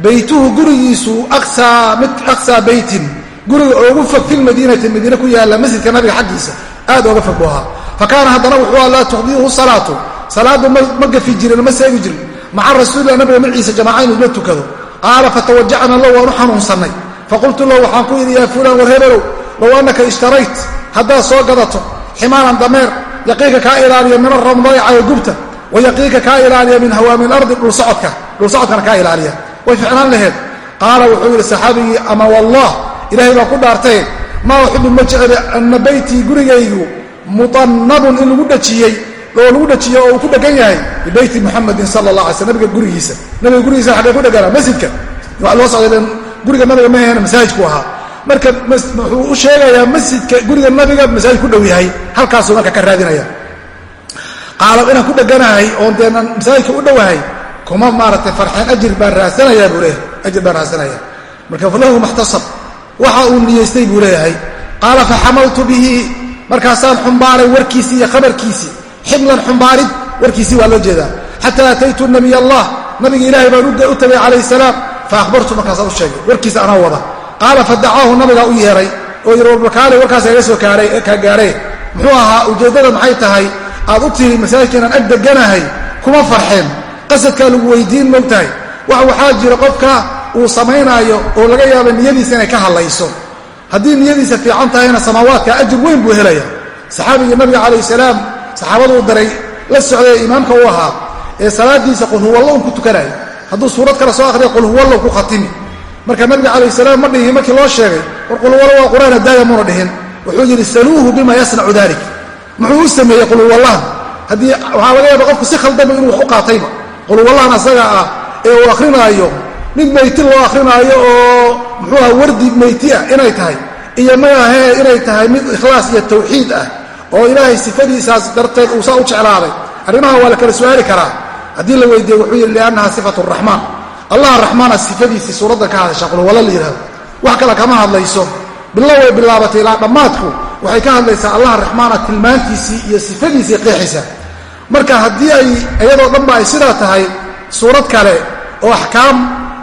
Baytuhu gurigiisu aqsaa beytin guriga oogu fog fi lmadiinati madiine ku yaalla masjidka nabiga xaggiisa aad ooga fog buu ahaa. Fa kaana haddana wuxuu a laa tuqdiihu salaatu. Salaaddu ma gafi jirin ma seegi jirin. Maca rasuulilah nabiga maciisa jamaaca inuu la tukado. Qaala fatawajacna low waan u faqultu lahu waxaan ku yidhi yaa fulaan war hebelow low annaka ishtarayt haddaad soo gadato ximaaran dameer yaqiinka kaa ilaaliya min aramdayca ee gubta wa yaqiinka kaa ilaaliya min hawaami lardi dhulsocodka dhulsocodkana kaa ilaaliya. Way ficnaan laheed. Qaala wuxuu yidhi saxaabigii ama wallah ilahay baan ku dhaartay maa uxibu ma jecli anna beytii gurigaygu muطannabun in lagu dhajiyey oo lagu dhajiyo oo uu ku dhegan yahay bibeyti muxamadin sala allah alay sl nabiga gurigiisa. Nabiga gurigiisa xaggee ku dheganaa masjidka. Waa loo socday guriga nabiga ma ahena masaajidku ahaa marka wuxuu u sheegayaa masjidka guriga nabiga masaajid ku dhow yahay. Halkaasuu marka ka raadinaya. Qaala inaan ku dheganahay oon dee masaajidka u dhowahay kuma maaratay farxeen ajir baan raadsanayaa buu leeyahay ajir baan raadsanaya. Marka falahu maxtasab waxa uu niyeystay buu leeyahay. Qaala faxamaltu bihi. Markaasaan xumbaaray warkiisii iyo khabarkiisii. Ximlan xumbaarid warkiisii waa loo jeedaa. Xataa ataytu nabiy allah nabiga ilaahay baan u tagay calayh salaam. Faahbartu markaasaan u sheegay. Warkiisa anaa wada qaala fadacaahu nabigaa u yeeray oo yidhi warbakaale warkaas iga soo kaa gaaree muxuu ahaa ujeeddada maxay tahay? Aad u tiri masaajidka inaan ag deganahay kuma farxeen qasadkaa lagu weydiin mogtahay wax waxaa jira qofka uu samaynaayo oo laga yaaba niyadiisa inay ka hadlayso. Haddii niyadiisa fiican tahayna samaawaadka ajir weyn buu helaya saxaabigii nabiga calayh salaam saxaabaduu daray la socday imaamka u ahaa ee salaadiisa qulhuwallo un ku tukanaya hadduu suurad kale soo akhriya qulhuwallow ku khatimi marka nabiga calayh salaam ma dhihin markii loo sheegay war qulhuwallo waa qur'aan adaaya muuna dhihin wuxuu yidhi saluuhu bima yasnacu dalik muxuu u sameeyey qulhuwallahan haddii waxaa laga yaaba qofku si khaldama inuu wax u qaatayba qulwallahan asaga ah ee uu akhrinaayo mid meyti loo akhrinaayo oo muxuuha wardi meyti ah inay tahay iyo maahee inay tahay mid ikhlaas iyo tawxiid ah oo ilaahay sifadiisaas darteed uu saa u jeclaaday. Arrimaha waa la kala su'aali karaa. Haddii la weydiiye wuxuu yidhi liannaha sifatu raxmaan allah raxmaana sifadiisii suuradda ka hadasha qulwalla la yidhahdo wax kale kama hadlayso. Bilo way bilaabatay ilaa dhammaadku. Waxay ka hadlaysaa allah raxmaana tilmaantiisii iyo sifadiisii qeexaysa marka haddii ay iyadoo dhanba ay sidaa tahay suurad kale oo axkaam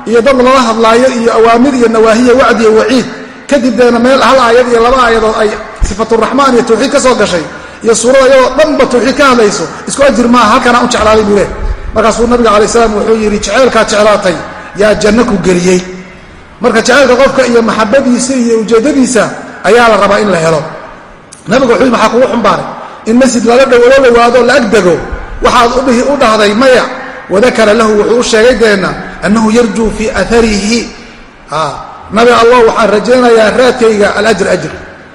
iyo dad lala hadlaayo iyo awaamir iyo nawaahiya wacdi iyo waciid kadib deena meel hal aayad iyo laba aayadood ay sifaturaxmaan iyo tawxiid ka soo gashay iyo suurad iyadoo dhanba tawxiid ka hadlayso isku ajir maaha halkanaa u jeclaaday buu leh markaasuu nabiga alay slam wuxuu yidhi jeceylkaa jeclaatay yaa janno ku geliyey. Marka jeceylka qofka iyo maxabadiisa iyo ujeeddadiisa ayaa la rabaa in la helo. Nabiga wuxuu maxaa kugu xumbaaray in masjid lala loo dhowaado la agdego waxaad u dhahday maya. Wadakara lahu wuxuu u sheegay deenna annahu yarjuu fii aarihi nabi allah waxaan rajaynayaa raadkayga alajr ajr.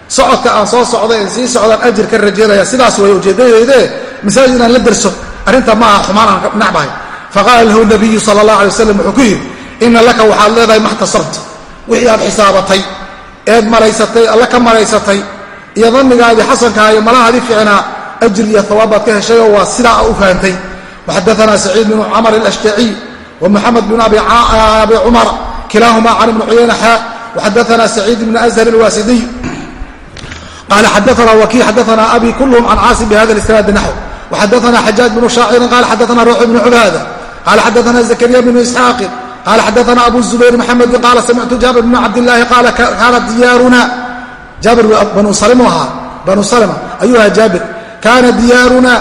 Socodka aan soo socday en sii socdaan ajir ka rajaynaya sidaas way ujeeddadayde masaajid inaan la derso arrinta ma aha xumaan aan nacbahay faqaala lahu nabiyu sala allah alay wasalam wuxuu ku yidhi ina laka waxaad leedahay maxtasabta wixii aad xisaabatay eed maraysatay alla ka maraysatay iyo danigaadii xasankaa iyo malahaadii ficnaa ajir iyo hawaab ka heshayoo waa sidaa u fahantay waxadaanaa saciid bnu camar alashtaciy wa muxamed bn abi cumar kilaahuma can ibni cuyayna xaa saciid bni ashar alwaasidiy qala xadaana waki xadaana abi kulhm can caasim bhada isnaadi naxw waxadaana xajaaj bnu shaacirin qala xadaana ruux bnu cubaada qala xadaana zakariya bnu isxaaqin qala xadaana abu zubayr maxamedin qaala samictu jaabir bn cabdillaahi qaala kaana diyaaruna jaabir banu salmu ahaa banu salma ayuu ahaa jaabir kaana diyaaruna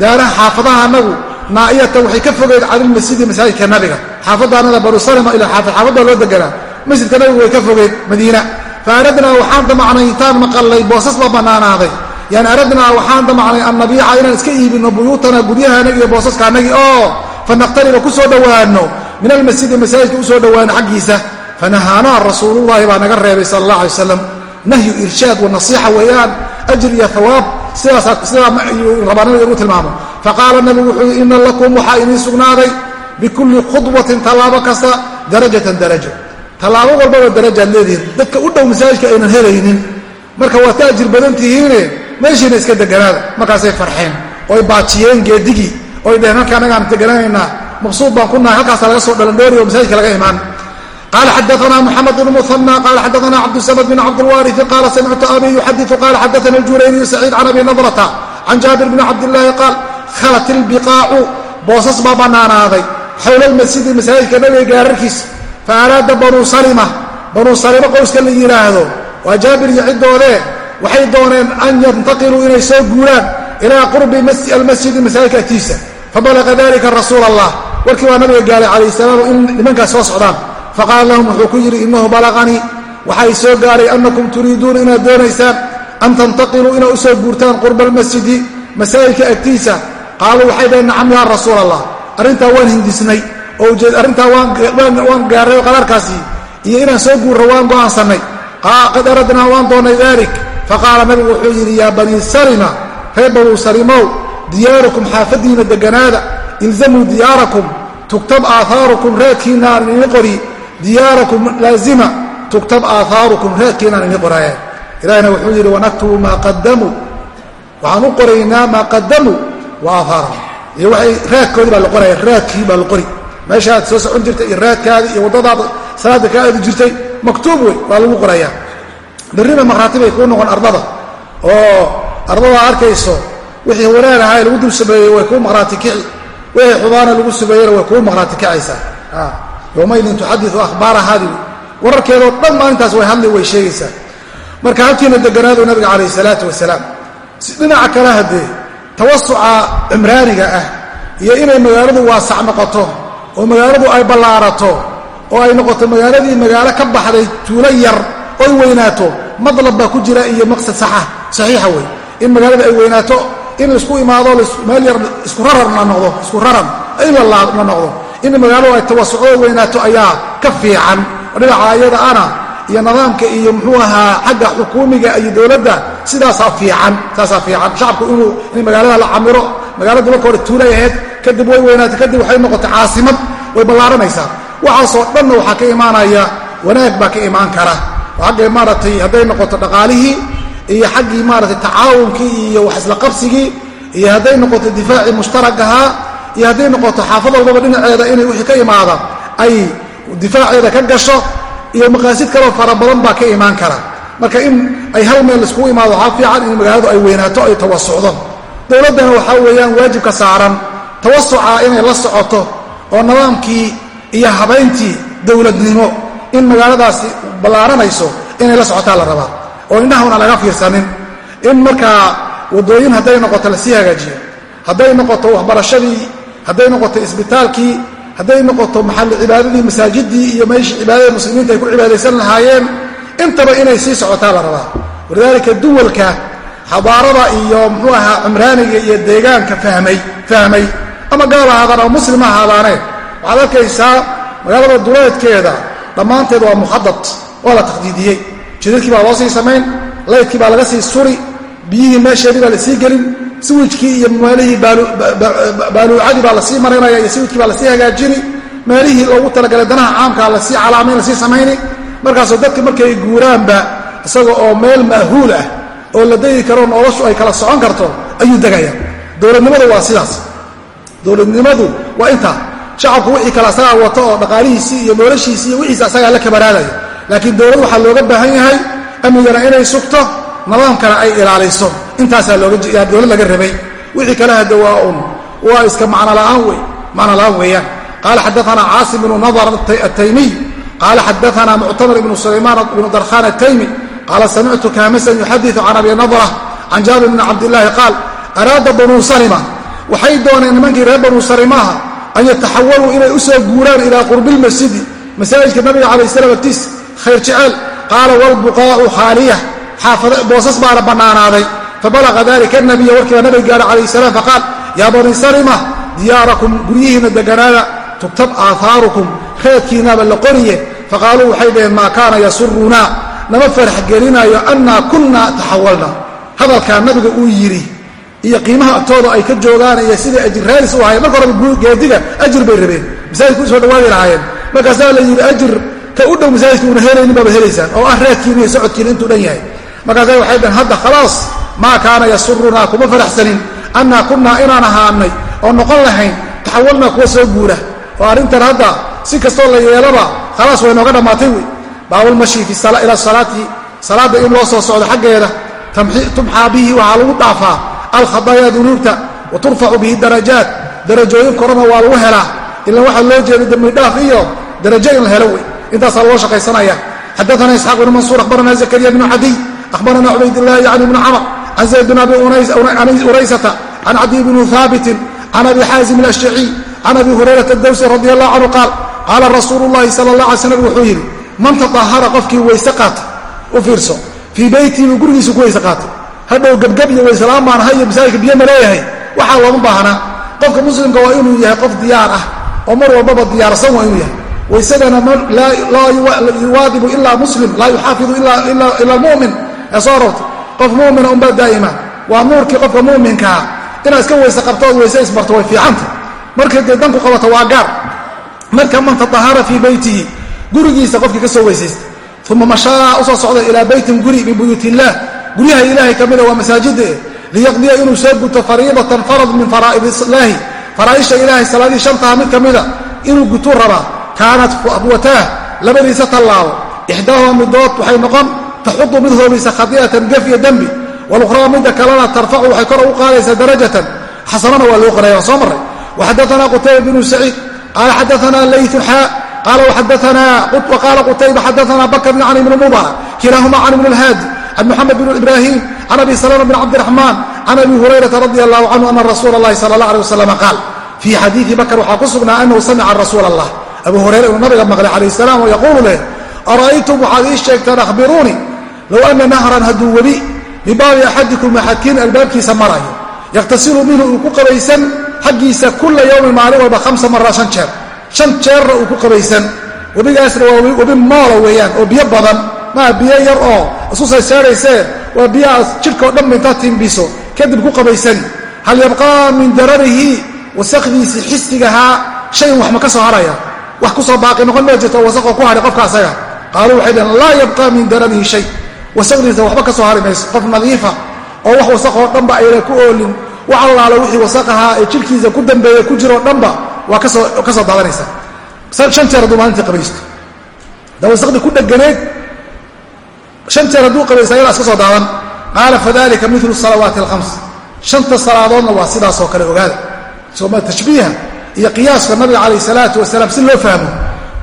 daaraha xaafadaha anagu naa'iyatan waxay ka fogeed canilmasjidi masaajidka nabiga xaafadaanada banu salma ila xaafadda loo deganaa masjidka nabigu way ka fogeed madiina faaradnaa waxaan damacnay intaan maqallay boosas baa bannaanaaday yani aradnaa waxaan damacnay an nabiica inaan iska iibinno buyuutana guryahaanagi iyo boosaskaanagi oo fanaqtariba ku soo dhowaano min almasjidi masaajidka u soo dhowaano xaggiisa. Fanahaanaa rasuulullahi baa naga reebay sala allah alay waslam nahyu irshaad wa nasiixa weeyaan ajr iyo hawaab sidaa rabaa nabiga inuu tilmaamo. Faqaala nabigu wuxuu yii ina lakum waxaa idiin sugnaaday bikulli khudwatin tallaabo kasta darajatan darajo. Tallaabo walbaba darajaad leedihiin. Dadka u dhow masaajidka aynan helaynin. Marka waad ka ajir badan tihiine meeshiina iska deganaada markaasay farxeen. Oy baajiyeen geedigii oy dheheen halka anagaan degananaynaa mabsuud baan ku nahay halkaasa laga soo dhalandhoori oo masaajidka laga imaan. Qala waxay dooneen an yantaqiluu inay soo guuraan ilaa qurbi almasjidi masaajidka agtiisa fabalaqa dalika rasuul allah warkii waa nabiga gaaray calayh salaam in nimankaas soo socdaan. Faqaala lahum wuxuu ku yidhi inahu balaqanii. Waxay soo gaaray annakum turiiduuna inaad doonaysaan an tantaqiluu inaad u guurtaan qurba almasjidi masaajidka agtiisa. Qaaluu waxay dhaheen nacam yaa rasuul allah arrintaa waan hindisnay oo arrintaa waan gaaray oo qaraarkaasi iyo inaan soo guurro waan go'aansannay. Qad aradnaa waan doonnay dalik faqaala nabigu wuxuu yidhi yaa banii salima reer banuu salimow diyaarukum xaafaddiina deganaada ilzamuu diyaarakum tugtab aahaarukum reedkiinaan ini qori diyaarakum laazima tugtab aahaarukum reedkiinaan ini qoraaye ilahina wuxuu yidhi wanaktubu maa qadamuu waxaan u qoraynaa maa qadamuu wa aahaarahum iyo waay raadkoodii baa la qoraya raadkii baa la qori meeshaaad soo socon jirtay iyo raadkaadii iyo waddadaada salaada kaa aadi jirtay maktuub wey waa lagu qorayaa berrina markhaati bay kuu noqon ardada. Oo ardadaa arkayso wixii wanaag lagu dul sameeyey way kuu maqhraati kici. Wixii xubaana lagu sameeyena way kuu maqhraati kicaysaa yowmaydin tuxadiu ahbaarahaadi wararkeedoo dhan maalintaas way hadli way sheegaysaa marka halkiina deganaadu nabiga calayh salaatu wasalaam dhinaca kale haddee tawasuca cimraaniga ah iyo inay magaaladu waasac noqoto oo magaaladu ay ballaarato oo ay noqoto magaaladii magaalo ka baxday tuulo yar oy weynaato madlab baa ku jira iyo maqsad saxa saxiixa wey in magaalada ay weynaato in la isku imaado meel yar isku raran la noqdo isku raran in la noqdo. In magaaladu ay tawasucdo weynaato ayaa ka fiican. Dhinaca ayada ana iyo nidaamka iyo muxuu ahaa xagga xukuumiga iyo dowladda sidaasaa fiican saasaa fiican. Shacabku inuu in magaalada la camiro magaaladu marka hore tuulay ahayd kadib way weynaato kadib waxay noqotay caasimad way ballaaranaysaa waxaasoo dhanna waxaa ka imaanaya wanaag baa ka imaan kara oo xagga maaratay hadday noqoto dhaqaalihii iyo xaggii maaratay tacaawunkii iyo wax isla qabsigii iyo hadday noqoto difaacii mushtaragahaa iyo hadday noqoto xaafad walbaba dhinaceeda inay wixii ka imaada ay difaaceeda ka gasho iyo maqaasid kaloo fara badan baa ka imaan kara. Marka in ay hal meel iskugu imaado waxaa fiican in magaaladu ay weynaato ay tawasucdo dowladdana waxaa weeyaan waajibka saaran tawasuca inay la socoto oo nidaamkii iyo habayntii dowladnimo in magaaladaasi ballaaranayso inay la socotaa la rabaa. Oo indhahuna laga fiirsanin. In markaa waddooyin hadday noqoto la sii hagaajiyo. Hadday noqoto waxbarashadii hadday noqoto isbitaalkii hadday noqoto maxalli cibaadadii masaajidii iyo meeshii cibaadada muslimiinta ay ku cibaadaysan lahaayeen intaba inay sii socotaa la rabaa. Walidaalika duwalka xadaarada iyo muxuu ahaa cumraaniga iyo deegaanka fahmay ama gaal ahaadaan ama muslim ahaadaane waxaad arkaysaa magaalada duleedkeeda dhammaanteed waa mukhadad waa la takhdiidiyey jidadkii baa loo sii samayn laydkii baa laga sii suri biyihii meesheedii baa la sii gelin siwijkii iyo meelihii baaluucadii baa la sii marinaya iyo siwijkii baa la sii hagaajini meelihii loogu talagalay danaha caamkaa la sii calaamayn la sii samayni. Markaasoo dadka markay guuraanba isaga oo meel ma'huul ah oo la degi karo noloshu ay kala socon karto ayuu degaya. Dowladnimadu waa sidaas. Dowladnimadu waa intaa shacabku wixii kale asagaa wato oo dhaqaalihiisii iyo noloshiisii iyo wixiisa asagaa la kabaraadaya laakiin dowlad waxaa looga baahan yahay amnigana inay sugto nidaamkana ay ilaaliso. Intaasaa dowlad laga rabay. Wixii kale hada waa un waa iska macno la'aan weeyaan. Qaala xadaana caasim bnu nadr ataymiy qaala xadaana muctamir ibnu sulaymaan ibnu darkhan ataymi qaala samictu kaamisan yuxadiu can abi nadra can jaabir bni cabdillaahi qaal araada banuu salima waxay dooneen nimankii reer banuu salimaha an yataxawaluu inay u soo guuraan ilaa qurbilmasjidi masaajidka nabiga calayh salam agtiis khayr jeceel qaala wlbuqaa'u khaaliya boosas baana bannaanaaday fabalaqa dalika nabiya warkiiba nabiga gaara calayh salaam faqaal yaa banii salima diyaarakum guryihiinna deganaada tugtab aahaarukum reedkiinaaba la qoriye faqaaluu waxay dhaheen maa kaana yasurunaa nama farax gelinaayo annaa kunna taxawalna hadalkaa nabiga uu yidhi iyo qiimaha agtooda ay ka joogaan iyo sidai ajir raalis u ahayen marka horeba geediga ajir bay rabeen. Masaajidka u soo dhawaadi lahaayeen. Markaasaa la yidhi ajir ka u dhow masaajidka una helaynin baaba helaysaan. Oo ah raadkiina iyo socodkiina intuu dhan yahay. Markaasa waxay dhaheen hadda khalaas maa kaana yasurunaa kuma faraxsanin. Annaa kunnaa inaan ahaanay oo noqon lahayn taxawalnaa kuwa soo guura. Oo arrintan hadda si kastoo la yeelaba khalaas way nooga dhammaatay wey. Baabulmashi ila salaati salaadda in loo soo socdo xaggeeda tumxaa bihi waxaa lagu dhaafaa alkhadaaya dunuubta wa turfacu bihi darajaat darajooyin korona waa lagu helaa. Ilan waxaa loo jeeda dembidhaaf iyo darajo in la helo wey. Intaasaa loo shaqaysanaya. Xadaana isxaaq bn mansuur akhbarana zakariya bnu cadiy akhbarana cubaydاllahi yani bnu camr can zayd bn abi uraysata can cadiy bni haabitin can abi xaazim alashjaciy can abi hurayrata dawsi radi allahu canhu qaal qaala rasuulu llahi sala allah alay slam wuxuu yidhi man taahara qofkii weyse qaata? U fiirso fii beytii buu gurigiisa ku weyse qaatay hadhow gebgab iyo weysela'aan baan ahay iyo masaajidka biyo ma leeyahay waxaa looma baahnaa. Qofka muslimka waa inuu yahay qof diyaar ah oo mar walbaba diyaarsan waa inuu yahay. Weysadana laa yuwaadibu ilaa muslim laa yuxaafidu ila mumin ee soo rorta qof mumina unbaa daa'ima waa nuurkii qofka muminkaa inaad iska weyse qabto ood isbarto way fiicanta. Markay danku qabato waa gaar. Marka man taahara fii beytihi gurigiisa qofkii ka soo weysaysta uma mashaa u soo socda ilaa beytin guri min buyuut guryaha ilaahay ka mida waa masaajida liyaqdiya inuu soo guto fariidatan farad min faraa'id illaahi faraaisha ilaahay salaadii shantaha mid ka mida inuu gutuu rabaa kaanat abwataah labadiisa tallaabo ixdaahuma midood waxay noqon taxudu mid hoobaysa khadi'atan gef iyo dembi walukhraa midda kalena tarfacu waxay kor ugu qaadaysaa darajatan. Xasanana waa loo qoraya soo marray. Waxadaana qutayba bnu saciid qaala xadaana laytu xaa qaala qutayba xadaana bakr bn cali bn mubarak kilaahuma can ibn اlhaadi an muxamed bn ibraahiim can abi salama bn cabdiraxmaan can abi hurayrata radi allahu canhu ana rasuula allahi sala allah aleh wasalam qaal fii xadiidi bakar waxaa ku sugnaa anahu samica rasuul allah abu hureyra inuu nabiga maqlay calayh salaam oo yaquulu leh ara'aytum waxaad ii sheegtaan akhbiruunii low ana nahran hadduu webi bibaabi axadikum axadkiin albaabkiisa marayo yakhtasilu minhu uu ku qabaysan xaggiisa kula yowmin maalin walba hamsa maraa shan jeer shan jeerna uu ku qabaysan webigaasna waa webi moolo weeyaan oo biyo badan maa biyo yar oo isu sayseeraysee waa biyahaas jidhkao dhanba intaad timbiso. Kadib ku qabaysani hal yabqaa min dararihi wasakdiisii xisigahaa shayin wax ka soo haraya. Wax ku soo baaqi noqon ma jirto wasaqoo ku hadhay qofka asaga. Qaaluu waxay dhaheen laa yabqaa min dararihi shay. Wasaqdiisa waxba ka soo hari mayso. Qof nadiifa oo wax wasaqoo dhanba ayna ku oolin. Wax allaala wixii wasaqahaa ee jidhkiisa ku dambeeya ku jiroo dhanba waa ka soo daadanaysa. Shan jeer hadduu maalintii qabaysto. Da wasaqdii ku dheganayd shan jeer hadduu qabaysta ayadaa iska soo daadan qaala fadalika milu salawaati alkhams shanta salaadoodna waa sidaas oo kale ogaada sooma tashbiiha iyo qiyaaska nabiga calayh salaatu wasalaam si loo fahmo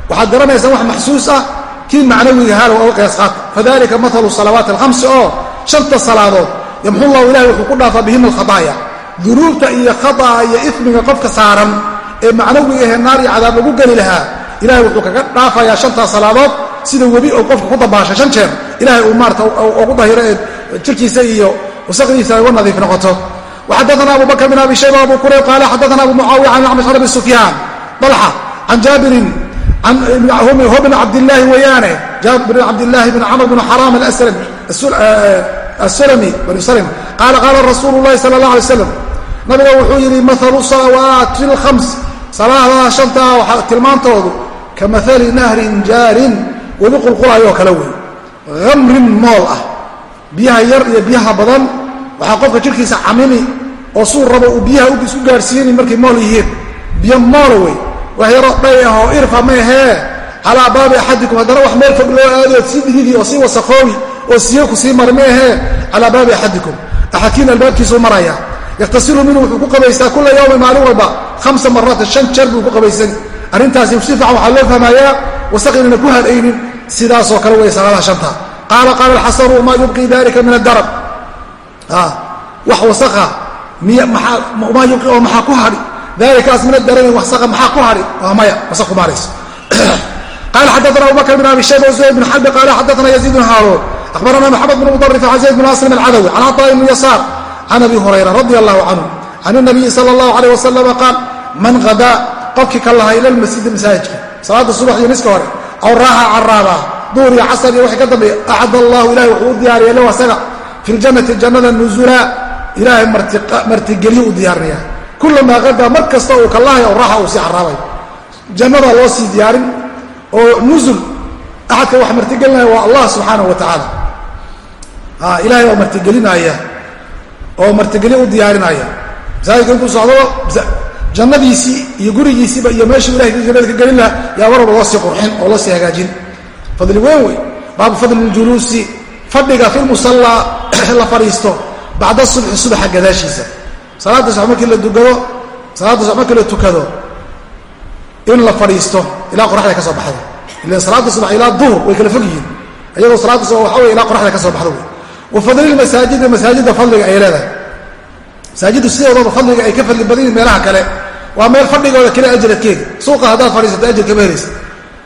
waxaad garanaysaan wax maxsuus ah kii macnawigahaana waa uga qiyaas qaata fadalika maalu salawaati alkhamsi oo shanta salaadood yamxu llahu ilahi wuxuu ku dhaafaa bihim alkhadaaya dunuubta iyo khada'a iyo ifmiga qofka saaran ee macnawiga ahee naar iyo cadaab lagu geli lahaa ilahay wuxuu kaga dhaafayaa shantaas salaadood sida webi oo qofka ku dabaashay shan jeer. Ilahay uu maarata ugu dahiro ee jirkiisa iyo wasaqdiisa ay uga nadiif noqoto. Waxadaana abu bakr bin abi shayba abu kurayb qaala xadaana abu mucaawiya can axmed bin abi sufyaan dalxa can jaabirin ho bin cabdillaahi weeyaane jaabir bin cabdillaahi bin camr bin xaraam asulami bani salm qaala qaala rasuulu llahi sala allah alay slam nabiga wuxuu yidhi maalu salawaati alkhams salaadaha shantaa tilmaantoodu ka maali nahrin jaarin webi qulqulaayoo kale wey hamrin mool ah. Biyaha yar iyo biyaha badan. Waxaa qofka jirkiisa camimi oo suu rabo uu biyaha isku gaadhsiini markay mool yihiin. Biyo moola wey wax yaroo dhay ah oo irfa maahee calaa baabi axadikum. Haddana wax meel fog loo aadoo sii dhigigi oo sii wasakoobi oo siye ku sii mari maahee calaa baabi axadikum. Axadkiin albaabkiisuu maraya. Yaktasilu minhu wuxuu ku qabaysaa kula yawmin maalin walba. Hamsa maraatin shan jeer buu ku qabaysani. Arrintaasi si waxaa loo fahmayaa wasaq inayna ku hadaynin sidaasoo kale wey salaadaha shanta. Qaala qaala alxasanu wamaa yubqii dalika min adarab wax wasaa maa yubqi oo maxaa ku hadhi. Dalikaas min adarami wasaa maxaa ku hadhi. Waa maya wasa kumaarayso [CLEARS THROAT] qala xadana abubakr bn abi shayba zuhayr bn xalbi qala xadana yaziid bn haaruun. Akhbarana maxamed bn mudarif an zayd bn aslim alcadawi can caطaa ibn yasaar can abi hurayra radi allahu canhu can nabiyi sala allahu alayh wasalama qaal man hadaa qofkii ka laha ila lmasjidi masaajidka salaada subax iyo niska hore aw raaxa duur iyo casar iyo wixii ka dambeeya acad allahu ilahi wuxuu u diyaariya lahu asaga fi ljannati jannada nuzula ilaahay martigelyo u diyaarinaya kulamaa hadaa mar kasta uu ka lahay aw uu sii caraabayo jannadaa loo sii diyaarin oo nusul axadka wax martigelinaya waa allah subxaanahu wa tacaala ilahay waa martigelinaya oo martigelyo u diyaarinaya masaajidka intuu socdo jannadiisii iyo gurigiisiiba iyo meeshuu ilahay jannada ka gelin laha yaa warwalba loo sii qurxin oo loo sii hagaajin. Fadli weyn wey. Baabu fadli ljuluusi fadhiga fi lmusallaa [CLEARS THROAT] la fadhiisto bacda subxi subaxa gadaashiisa. Salaada subax markii la dugado salaada subax markii la tukado in la fadhiisto ilaa qoraxda ka soo baxda ila salaada subax ilaa duhur way kala fog yihiin iyadoo salaada subax waxa wey ilaa qoraxda ka soo baxda wey. Wa fadlilmasaajidi masaajidda fadliga ay leedahay. Masaajiddu sidoodaba fadliga ay ka fadli badan yihiin meelaha kale waa meel fadhigooda kale ajaradkeeda suuqa haddaad fadhiisato ajir kama helaysa.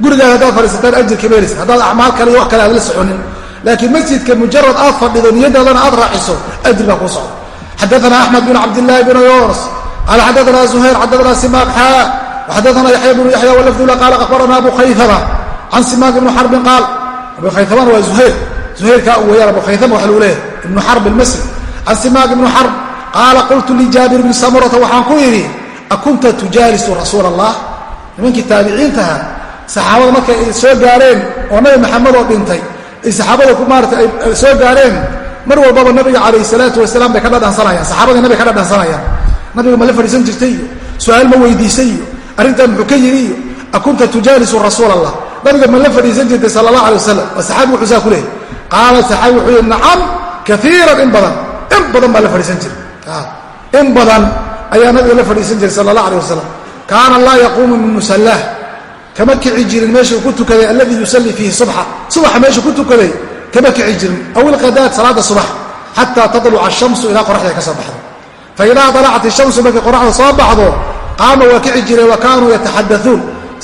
Gurigaada haddaad fadhiisataan ajir kama helaysa. Haddaad acmaal kale iyo wax kale aad la soconin. Laakiin masjidka mujarad aad fadhido niyadaadana aad raaciso ajir baa kuu socda. Xadaana axmed bin cabdillaahi bin yunas qaala xadaana zuhayr xadaana simaaq xaa waxadaana yaxya bnu yaxya walafdula qaala akhbarana abu khayama can simaaq ibnu xarbin qaal abu khayamana waa zuhayr. Zuhayrkaa u weyaan abu khayama waxa lagu leeyahay ibnu xarb ilmasri can simaaq ibnu xarb qaala qultu lijaabir bni samurata waxaan ku akunta tujaalisu rasuula allah nimankii taabiciintaha saxaabada markay ay soo gaareen oo nabi maxamed oo dhintay ay saxaabada maarata ay soo gaareen mar walbaba nabiga calayh salaatu wasalaam bay ka dhadhansanayaan. Saxaabadii nabiga ka dhadhansanayaan. Nabiga ma la fadhiisan jirtay su'aal ma weydiisay iyo muxuu ka yidhi akunta tujaalisu rasuula allah nabiga ma la fadhiisan jirtay sala allah alay wasalam waa saxaabi wuxuu saa ku leehay qaala saxaabi wuxuu yidhi nacam kaiiran in badan. In badan baa la fadhiisan jiray. In badan ayaa nabiga la fadhiisan jiray sala allah alay wasalam kaana laa yaquumu min musallaah kama kici jirin meeshuu ku tukaday alladii yusalli fiihi subxa subaxa meeshuu ku tukaday kama kici jirin. Aw ilqadaad salaada subax xataa tadluca ashamsu ilaa qoraxda ka soo baxdo. Fa idaa dalacat ishamsu markay qoraxda soo baxdo qaama waa kici jireen wa kaanuu yataxadauun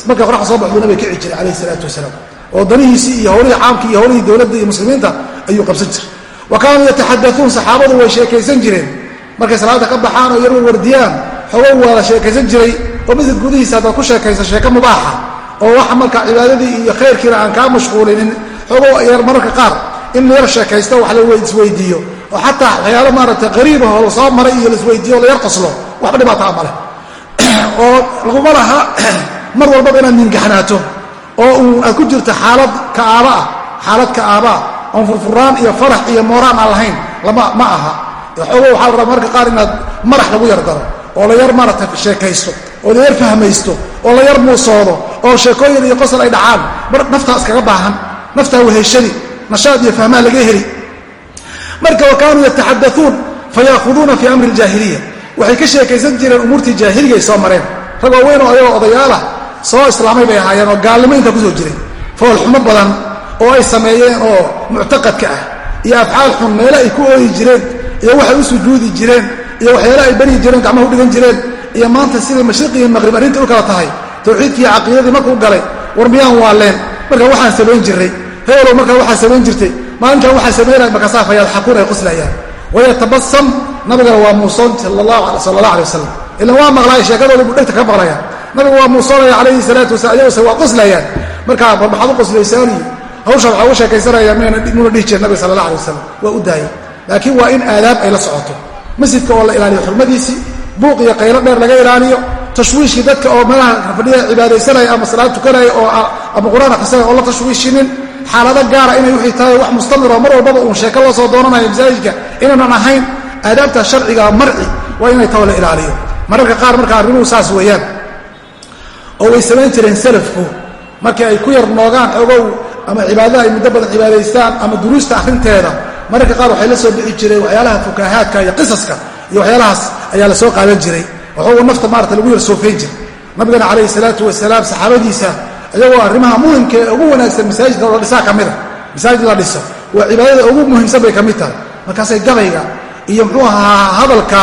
markay qoraxda soo baxduu nabiga kici jiray calayhi salaatu wasalaam. Oo danihiisii iyo howlihii caamkii iyo howlihii dowladda iyo muslimiinta ayuu qabsan jiray. Wa kaanuu yataxadauun saxaabadu way sheekaysan jireen markay salaada ka baxaan oo yar warwardiyaan xogow waa la sheekaysan jiray oo masjid gudihiisa haddaad ku sheekaysa sheeko mubaaxa oo waxa marka cibaadadii iyo khayrkiina aan kaa mashquulinin xogow yar mararka qaar in yar sheekaysto wax la oo xataa waxyaalo maaragtay qariibahoo la soo maray iyo laisweydiiyo o la yar qoslo waxba dhibaataa male [CLEARS THROAT] oo laguma laha [CLEARS THROAT] mar walbaba inaad ningaxnaato oo uun aad ku jirto xaalad ka'aaba ah xaalad ka'aabaa oon furfuraan iyo farax iyo mooraan aan lahayn lama ma aha xoogo waxaa la rabaa marka qaar inaad marax lagu yar daro oo la yar maaragtay sheekaysto oo la yar fahmaysto oo la yar muusoodo oo sheekooyin iyo qosol ay dhacaan mar naftaa iskaga baahan naftaa weheshadi nashaad iyo fahmaa laga heli. Marka wa kaanuu yataxadauun fii amri ljaahiliya waxay ka sheekaysan jireen umuurtii jaahiliga soo mareen. Rag waaweyn oo ayagoo odayaalah soo islaamay bay ahaayeen oo gaalnimo intaa ku soo jiray foolxumo badan oo ay sameeyeen oo muctaqadka ah iyo afcaal xun meele ay ku ooyi jireen iyo waxay u sujuudi jireen iyo waxyaale ay baryi jireen gacmaha u dhigan jireen iyo maanta sidai mashriqi iyo maqrib arrintai u kala tahay. Tawxiidkiiyo caqiidadii markuu galay war miyaan waaleen? Markaa waxaan samayn jirray heelow markaa waxaa samayn jirtay. Maalinkan waxaa samaynaya markaasaa fayadxakuun ay qoslayaan wayatabasam nabigana waa muusoon sala allah alay wasalam ilan waa maqlaaya sheekadooda buu dhegta ka maqlaya nabiga waa muusoonaya calayhi salaatu wasalam waa qoslayaan markaa bal maxaad u qoslaysaani hawsha waxaa uga sheekaysanaya muna dhihi jire nabiga sala allah alay wasalam waa u daayay laakiin waa in aadaab ay la socoto. Masjidka oo la ilaaliyo xurmadiisii buuq iyo qaylo dheer laga ilaaliyo tashwiishkii dadka oo meelaha fadhiya cibaadaysanaya ama salaad tukanaya oo ama qur'aan akhrisanaya oo la tashwiishinin xaalado gaara inay wixii tahay wax mustamiro mar walbaba uun sheeko loo soo doonanayo masaajidka. Inaanan ahayn aadaabta sharciga marci waa inay taho la ilaaliyo. Mararka qaar marka arrimuhu saas weeyaan. Oo way samayn jireen salafku markii ay ku yar noogaan ogow ama cibaadaha ay muddo badan cibaadaystaan ama duruusta akhrinteeda mararka qaar waxay la soo bixi jireen waxyaalaha fukahaadka iyo qisaska iyo waxyaalahaas ayaa la qaadan jiray. Waxugu nafta maarata lagu yar soofeyn jiray. Nabigana calayhi salaatu wasalaam saxaabadiisa iyagoo arrimaha muhimka ee ugu wanaagsan masaajidka la dhisaa ka mida masaajid la dhiso. Waa cibaadada ugu muhiimsan bay ka mid tahay. Markaasay gabayga iyo muxuu ahaa hadalka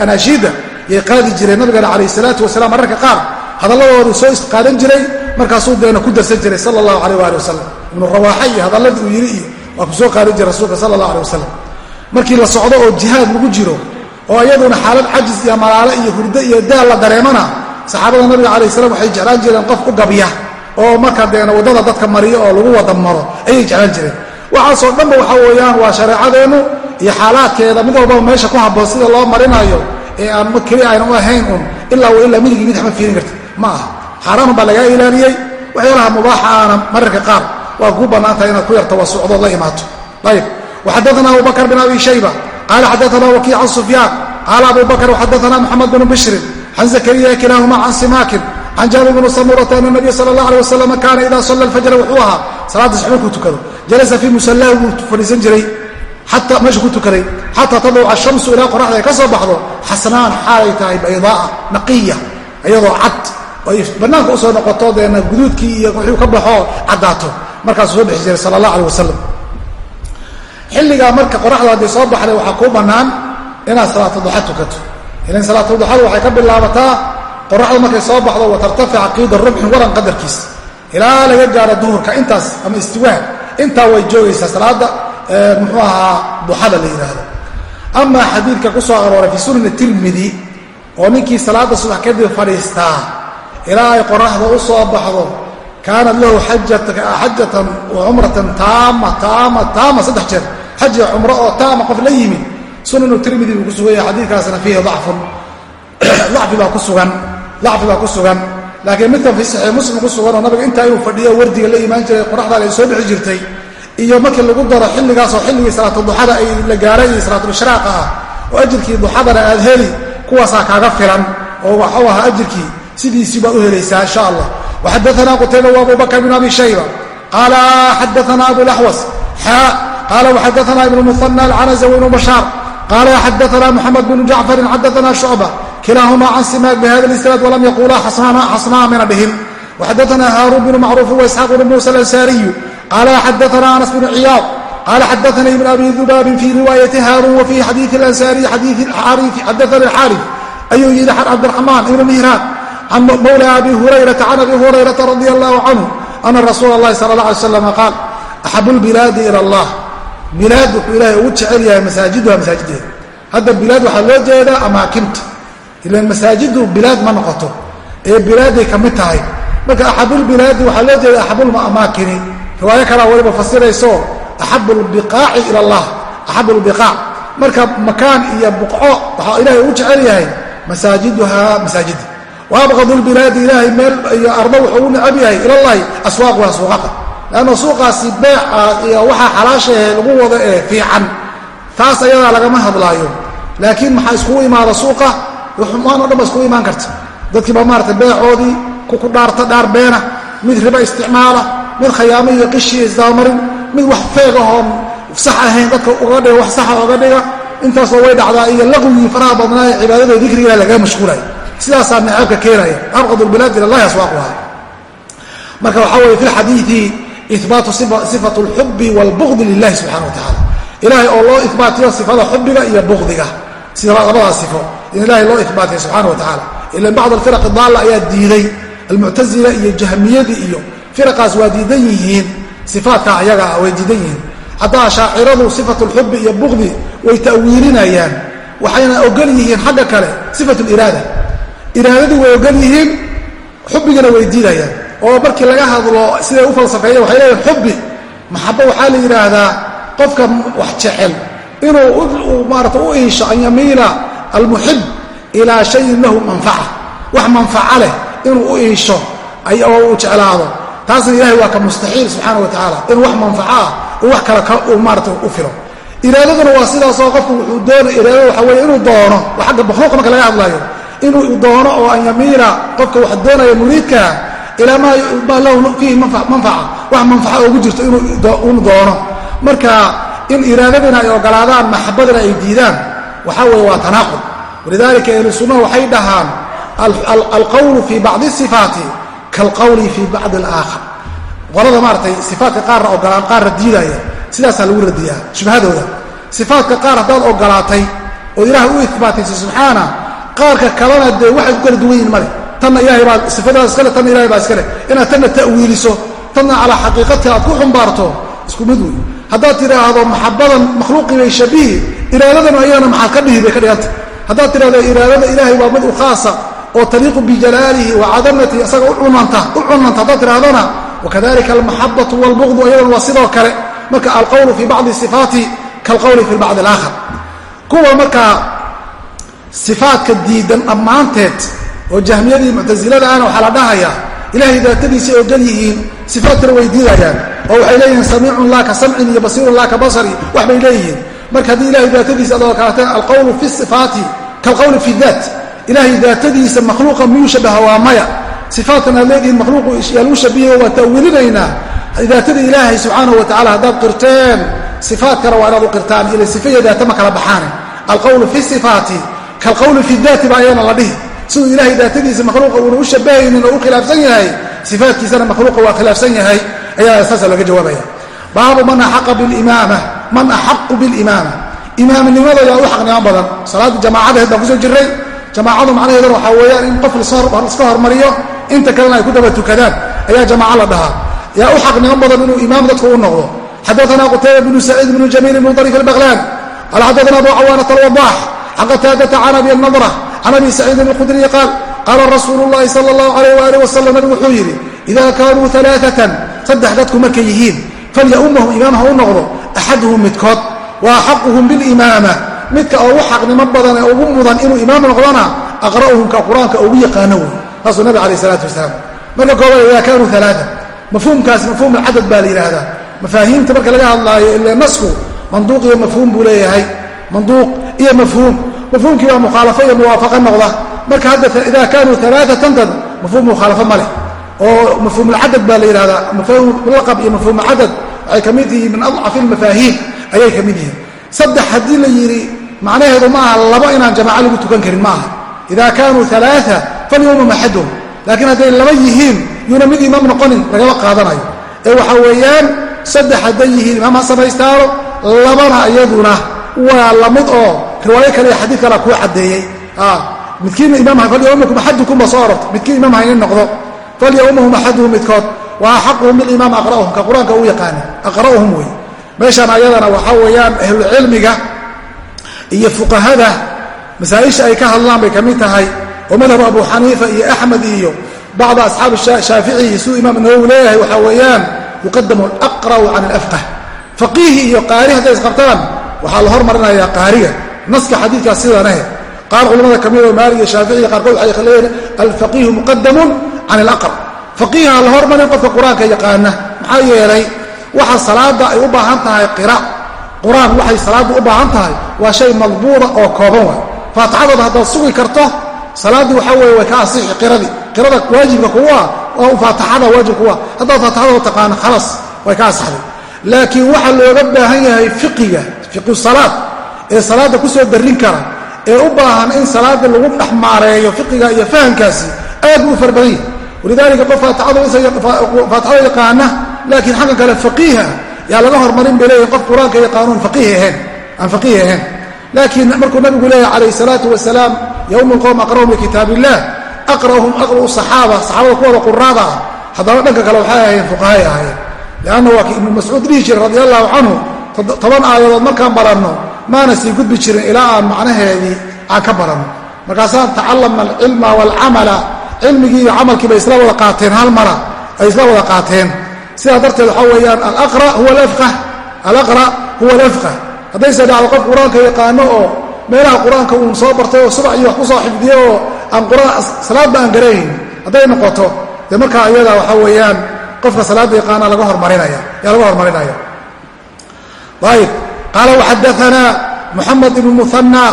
anaashiidda yay qaadi jireen nabigana calayh salaatu wasalaam mararka qaar. Hadalladoodu soo isqaadan jiray markaasuu deena ku darsan jiray sala allahu alayh waali wasalam ibnu rawaaxa iyo hadalladii uu yidhi iyo waa ku soo qaadan jiray rasuulka sala allah aleh wasalam markii la socdo oo jihaad lagu jiro oo iyaduna xaalad cajis iyo malaalo iyo hurdo iyo daal la dareemana saxaabada nabiga calayh salam waxay jeclaan jireen qof u gabya oo marka deena waddada dadka mariyo oo lagu wada maro ayay jeclaan jireen. Waxaasoo dhanba waxa weeyaan waa shareecadeennu iyo xaalaadkeeda mid walbaba meesha ku habboon sida loo marinayo ee aan keli ayna u ahayn un ilaa ilaa midigii mid ma fiirin karta ma aha. Xaaraanun baa lagaa ilaaliyey. Waxyaalaha mubaaxa aana mararka qaar waa kuu bannaantahay inaad ku yar tawasucdood la imaato. Ayib waxadaana abu bakr bin abi shayba. Qaala xadaana wakiic can sufyaan. Qaala abu bakr waxadaana bnu bishrin can zakariya kilaahuma can simaakin can jaabir bni samurata ana nabiya sala allah aleh wasalam kaana ida salla alfajra wuxuu ahaa salaadda suxba kuu tukado jalasa fii musallahu buu fadhiisan jiray xataa meesha ku tukaday xataa tadluca shamsu ilaa qoraxda ay ka soo baxdo xasnaan xaalay tahay baydaaa naqiya iyadoo cad oo ay bannaanka u soo noqoto deena guduudkii iyo wuxuu ka baxo caddaato markaasuu soo bixi jiray sala allah aleh wasalam xilligaa marka qoraxda haddii soo baxday waxaa kuu bannaan inaad salaata duxa tukato. Ilan salaata duxadu waxay ka bilaabataa qoraxda markay soo baxdo wa qiida rubxin waran qadarkiisa ilaa laga gaaro duhurka intaas ama istiwaa intaa way joogaysaa salaada muxuu ahaa duxada la yidhaahdo amaa xadiidka ku soo arooray fii sunani tirmidi oo ninkii salaada subax kadib fadhiistaa ilaa ay qoraxda u soo baxdo kaanat lahu xajatan wa taama taama taama saddex jeer xaji cumro oo taama qof la yimid sunanu tirmidi buu ku sugan yahay xadiidkaasna fiihi dacfun dacfi baa ku sugan dacfi baa ku sugan laakiin midkan fii saxiix muslim ku sugan oo nabiga intaa inuu fadhiyo wardiga la imaan jiray qoraxdaale ay soo bixi jirtay iyo markii lagu daro xilligaasoo xilligii salaatu duxada ay la gaaray iyo salaatulshraaqa ah oo ajirkii duxadana aad heli kuwaasaa kaaga filan oo waxuu ahaa ajirkii sidiisii baad u helaysaa insha allah waxadaana qutayba wa abu bakr bn abi shayba qaala xadaana abulaxwas xaa qaala waxadaana ibnu muhana alcanaza wibnu bashaar qaala xadaana muxamed bnu jacfarin xadaana shucba kilaahuma can simaak bihada lisnaad walam yaquulaa xasnaa mina dhihin waxadaana haaruun bnu macruuf waisxaaq bnu muusa alansaariyu qaala xadaana anas bnu ciyaad qaala xadaanii ibn abi dubaabin fii riwaayati haaruun wa fii xadiii alansaariyi xadaana alxaarif ayuu yidhi cabdiraxmaan ibnu mihraan can mawla abi hurayrata can abi hurayrata radi allahu canhu ana rasuula اllahi sala اla alay slam qaal axabu lbilaadi ila allah bilaad wuxuu ilaahay ugu jecel yahay masaajiduha masaajideeda hadda bilaad waxaa loo jeedaa amaakinta ilan masaajidu bilaad ma noqoto ee bilaaday ka mid tahay marka axabulbilaadi waxaa loo jeeda axabulamaakini riwaayo kalaa waliba fasirayso axabu lbiqaaci ila allah axabu lbiqaac marka makaan iyo buqco waxaa ilaahay ugu jecel yahay masaajiduha masaajida wa abqadu lbilaadi ilaahay meel iyo ardo wuxuu u necab yahay ilallahi aswaaquha suuqaqa leanna suuqaasi beeca iyo waxaa xalaashahe lagu wado ee fiican. Taas ayadaa lagama hadlaayo. Laakiin maxaa iskugu imaada suuqa? Xumaan o dhan ba iskugu imaan karta. Dadkiiba maarata beecoodii kuku dhaarta dhaar beena mid riba isticmaala mid khayaamo iyo qishiiyo isdabamarin mid wax feegahoon sax ahayn dadka uga dhiga wax saxa oga dhiga. Intaasoo way dhacdaa iyo laqwigii faraha badnaa ee sidaasaa naceebka keenaya. Abqad lbilaad ila llahi aswaaquha marka waxaa weye fi lxadiidi ibaatu sifat اlxubi wاlbugdi lilahi subxana wa tacala ilahay oo loo ibaatiyo sifada xubiga iyo bugdiga sida labadaas sifo. In ilahay loo ibaatiya subxana wa tacala ilan bacd alfiraq daalla ayaa diiday. Almuctazila iyo jahmiyadii iyo firaqaas waa diidan yihiin. Sifaadka ayaga ah way diidan yihiin. Haddaa shaaciradu sifat lxubi iyo bugdi way ta'wiilinayaan. Waxayna ogol yihiin xagga kale sifat liraada iraadadii way ogol yihiin xubigana way diidayaan. Oo markii laga hadlo siday u falsafeeya waxay leeyihiin xubbi. Maxabo waxaa la yidhaahdaa qofka wax jecel. Inuu maarata u iisho an yamiila almuxib ilaa shayin lahu manfaca. Wax manfaca leh inuu u iisho oo uu jeclaado. Taasna ilahay waa ka mustaxiil subxaana wa tacaala inuu wax manfaco ah uu wax kale maarata u filo iraadaduna waa sidaasoo qofku wuxuu doona iraadada waxa weye inuu doono agga makhluuqa marka laga hadlayo inuu doono oo an yamiila qofka wax doonaya muriidkaa ilaa maa lahu fiihi manfaca wax manfaca oogu jirto inuu doono. Marka in iraadadina ay ogolaadaan maxabadana ay diidaan waxaa weeye waa tanaaqud walidaalika ahlu sunnaha waxay dhahaan alqawlu fii bacdi sifaati kaalqawli fii bacdi alaakhar. Qolada maaratay sifaatka qaarna ogolaan qaarna diidaya sidaasaa lagu radiyaa shubhadooda. Sifaatka qaar haddaad ogolaatay oo ilaah u ibaataysa subxaana qaarka kalena dee waxay ku kala duwan yihiin male tanna ilahay baa sifadaas iskale tanna ilahay baa iskale inaad tanna ta'wiiliso tanna calaa xaqiiqati aad ku xumbaarto isku mid wey haddaad tidhaahdo maxabadan makhluuqii bay shabihi iraadadana ayagana maxaad ka dhihi bay ka dhiganta haddaad tidhahdo iraadada ilaahay waa mid u khaasa oo taliiqu bijalaalihi wa cadamatihi isaga u cunanta haddaad tidhahdona wakadalika almaxabatu walbuqdu ayadana waa sidoo kale. Marka alqowlu fii bacdi sifaati kaalqowli fi bacdi alaakhar. Kuwa markaa sifaadka diidan dhammaanteed oo jahmiyadii muctasilada ahna waxaa la dhahayaa ilahay daatadiisay ogan yihiin sifaadkana way diidayaan oo waxay leeyihiin samiicun laa ka samcin iyo basiirun laa ka basari wax bay leeyihiin. Marka haddii ilahay daatadiisa ad ogaateen alqowlu fi sifaati kaalqowli fi daat ilahay daatadiisa makhluuqa miyuu waa maya? Sifaadkan aad leedihiin makhluuqu yaa lagu waa ta'wiilinaynaa daatada ilaahay subxaanahu wa tacala haddaad qirteen sifaadkana waa inaad u qirtaan ila sifa iyo daata ma kala baxaane. Alqowlu fi sifaati kaalqowli fi daati ba ayana la dhihi siduu ilahay daatadiisa makhluuqa uuna u shabahaynin oo u khilaafsan yahay sifaadkiisana makhluuqa waa khilaafsan yahay ayaa saasa looga jawaabaya baabu man axaqa bilimaama man axaqu bilimaama imaamnimada yaa u xaqnimo badan salaadda jamaacadaheed baan ku soo jirray jamaacadu macnaheeduna waxaa weeyaan in qof iska hormariyo inta kalena ay ku daba tukadaan ayaa jamaaco la dhahaa yaa u xaqnimo badan inuu imaam dadku u noqdo xadaana qutayba bnu saciid bnu jamiil bnu ariif albaqlaan qala xadaana abu cawaanat alwadaax can qataadata can abi nadra can abi saciidin alkhudriyi qaal qaala rasuulu llahi sala allahu alayh waalih wasalam nabigu wuxuu yidhi ida kaanuu alaaatan saddex dadku markay yihiin falyaummahum imaam ha u noqdo axaduhum midkood wa axaquhum bilimaama midka ugu xaqnimo badan ee ugu mudan inuu imaam noqdona aqra'uhum ka qur'aanka ugu yaqaano wey saasuu nabig alayh isalaatu wasalaam marka koobaad ida kaanuu alaaa mafhuumkaas mafhuum alcadad baa la yidhaahdaa. Mafaahiimta marka laga hadlaayo ile nasku manduuq iyo mafhuum buu leeyahay. Manduuq iyo mafhuum mafhuumkii baa mukhaalafo iyo muwaafaqa noqda marka hadda ida kaanuu alaaatan tad mafhuum mukhaalafo ma leh oo mafhuumulcadad baa la yidhahdaa mafhuumlaqab iyo mafhuumulcadad waxay ka mid yihiin min adcafi almafaahiim ayay ka mid yihiin saddex haddii la yidhi macnaheedu ma aha labo inaan jamaaco lagu tukan karin ma aha ida kaanuu alaaa falyumum axaduhum laakiin hadday laba yihiin yuuna mid imaam noqonin lagama qaadanayo ee waxa weeyaan saddex hadday yihiin imaam ha samaystaano labana iyaduna waa la mid oo riwaayo kale iyo xadiid kala kuu caddeeyey. Midkiina imaam falyaumakum axadukum ba soo orortay midkiin imaam haynin noqdo. Falyaummahum axaduhum midkood. Wa axaquhum bilimaam aqra'uhum ka qur'aanka u yaqaana aqra'uhum wey meeshaan ayadana waxaa weeyaan ahlucilmiga iyo fuqahada masaa'isha ay ka hadlaan bay ka mid tahay. Oo madhab abu xaniifa iyo axmed iyo bacda asxaabi shaaficiyi siduu imaam nawowi leeyahay waxaa weeyaan yuqadamu alaqra'u can alafqah faqiihi iyo qaari hadday isqabtaan waxaa la hormarinayaa qaariga naska xadiidkaas sidaneh qaar culamada ka midoo maalik iyo shaaficiya qaarkood waxay leeyihiin alfaqiihu muqadamun can alaqra faqiiha la hormarin qofka qur'aanka yaqaana maxaa yeelay waxa salaada ay u baahan tahay qira. Qur'aan waxay salaadda u baahan tahay waa shay madbuuda oo kooban waay. Faatixadooda haddaad sugi karto salaaddii waxaa weeye way ka asixi qiradii qirada waajibka kuwa waa faatixada waajib kuwa haddaad faatixadooda taqaano khalaas way ka asaxday laakiin waxaa looga baahan yahay fiqiga fiqu salaad ee salaadda ku soo darin kara ee u baahan in salaada lagu dhex maareeyo fiqiga iyo fahamkaasi aad buu u yahay. Walidaalika qof faatixada yaqaana laakiin xagga kale faqiiha yaa laga hormarin bay leeyihiin qof qur'aanka yaqaanuun faqiih ahayn aan faqiih ahayn. Laakiin markuu nabigu leeyahay calayh salaatu wasalaam yowma alqowm aqra'hum likitaab illah aqra'uhum aqra'u saxaaba saxaabada kuwada quraada ah dhanka kale waxay ahayn fuqahay ahaayeen. Leanna waa ibnu mascuud dhihi jiray allahu canhu toban aayadood markaan baranno maana sii gudbi jirin ilaa aan macnaheedii aan ka baranno. Markaasaan tacallamna alcilma waalcamala cilmigii iyo camalkii bay isla wada qaateen hal mara ay isla wada qaateen. Sidaa darteed waxaa weeyaan alaqra huwa alafqah haddayse dhacdo qof qur'aanka yaqaano oo meelaha qur'aanka uun soo bartay oo subax iyo wax ku soo xifdiyo oo aan salaadba aan garanayn hadday noqoto dee markaa iyada waxaa weeyaan qofka salaadda yaqaana laga hormarinaya yaa laga hormarinaya ayb qaala waxadaanaa muxamed ibnu muhanaa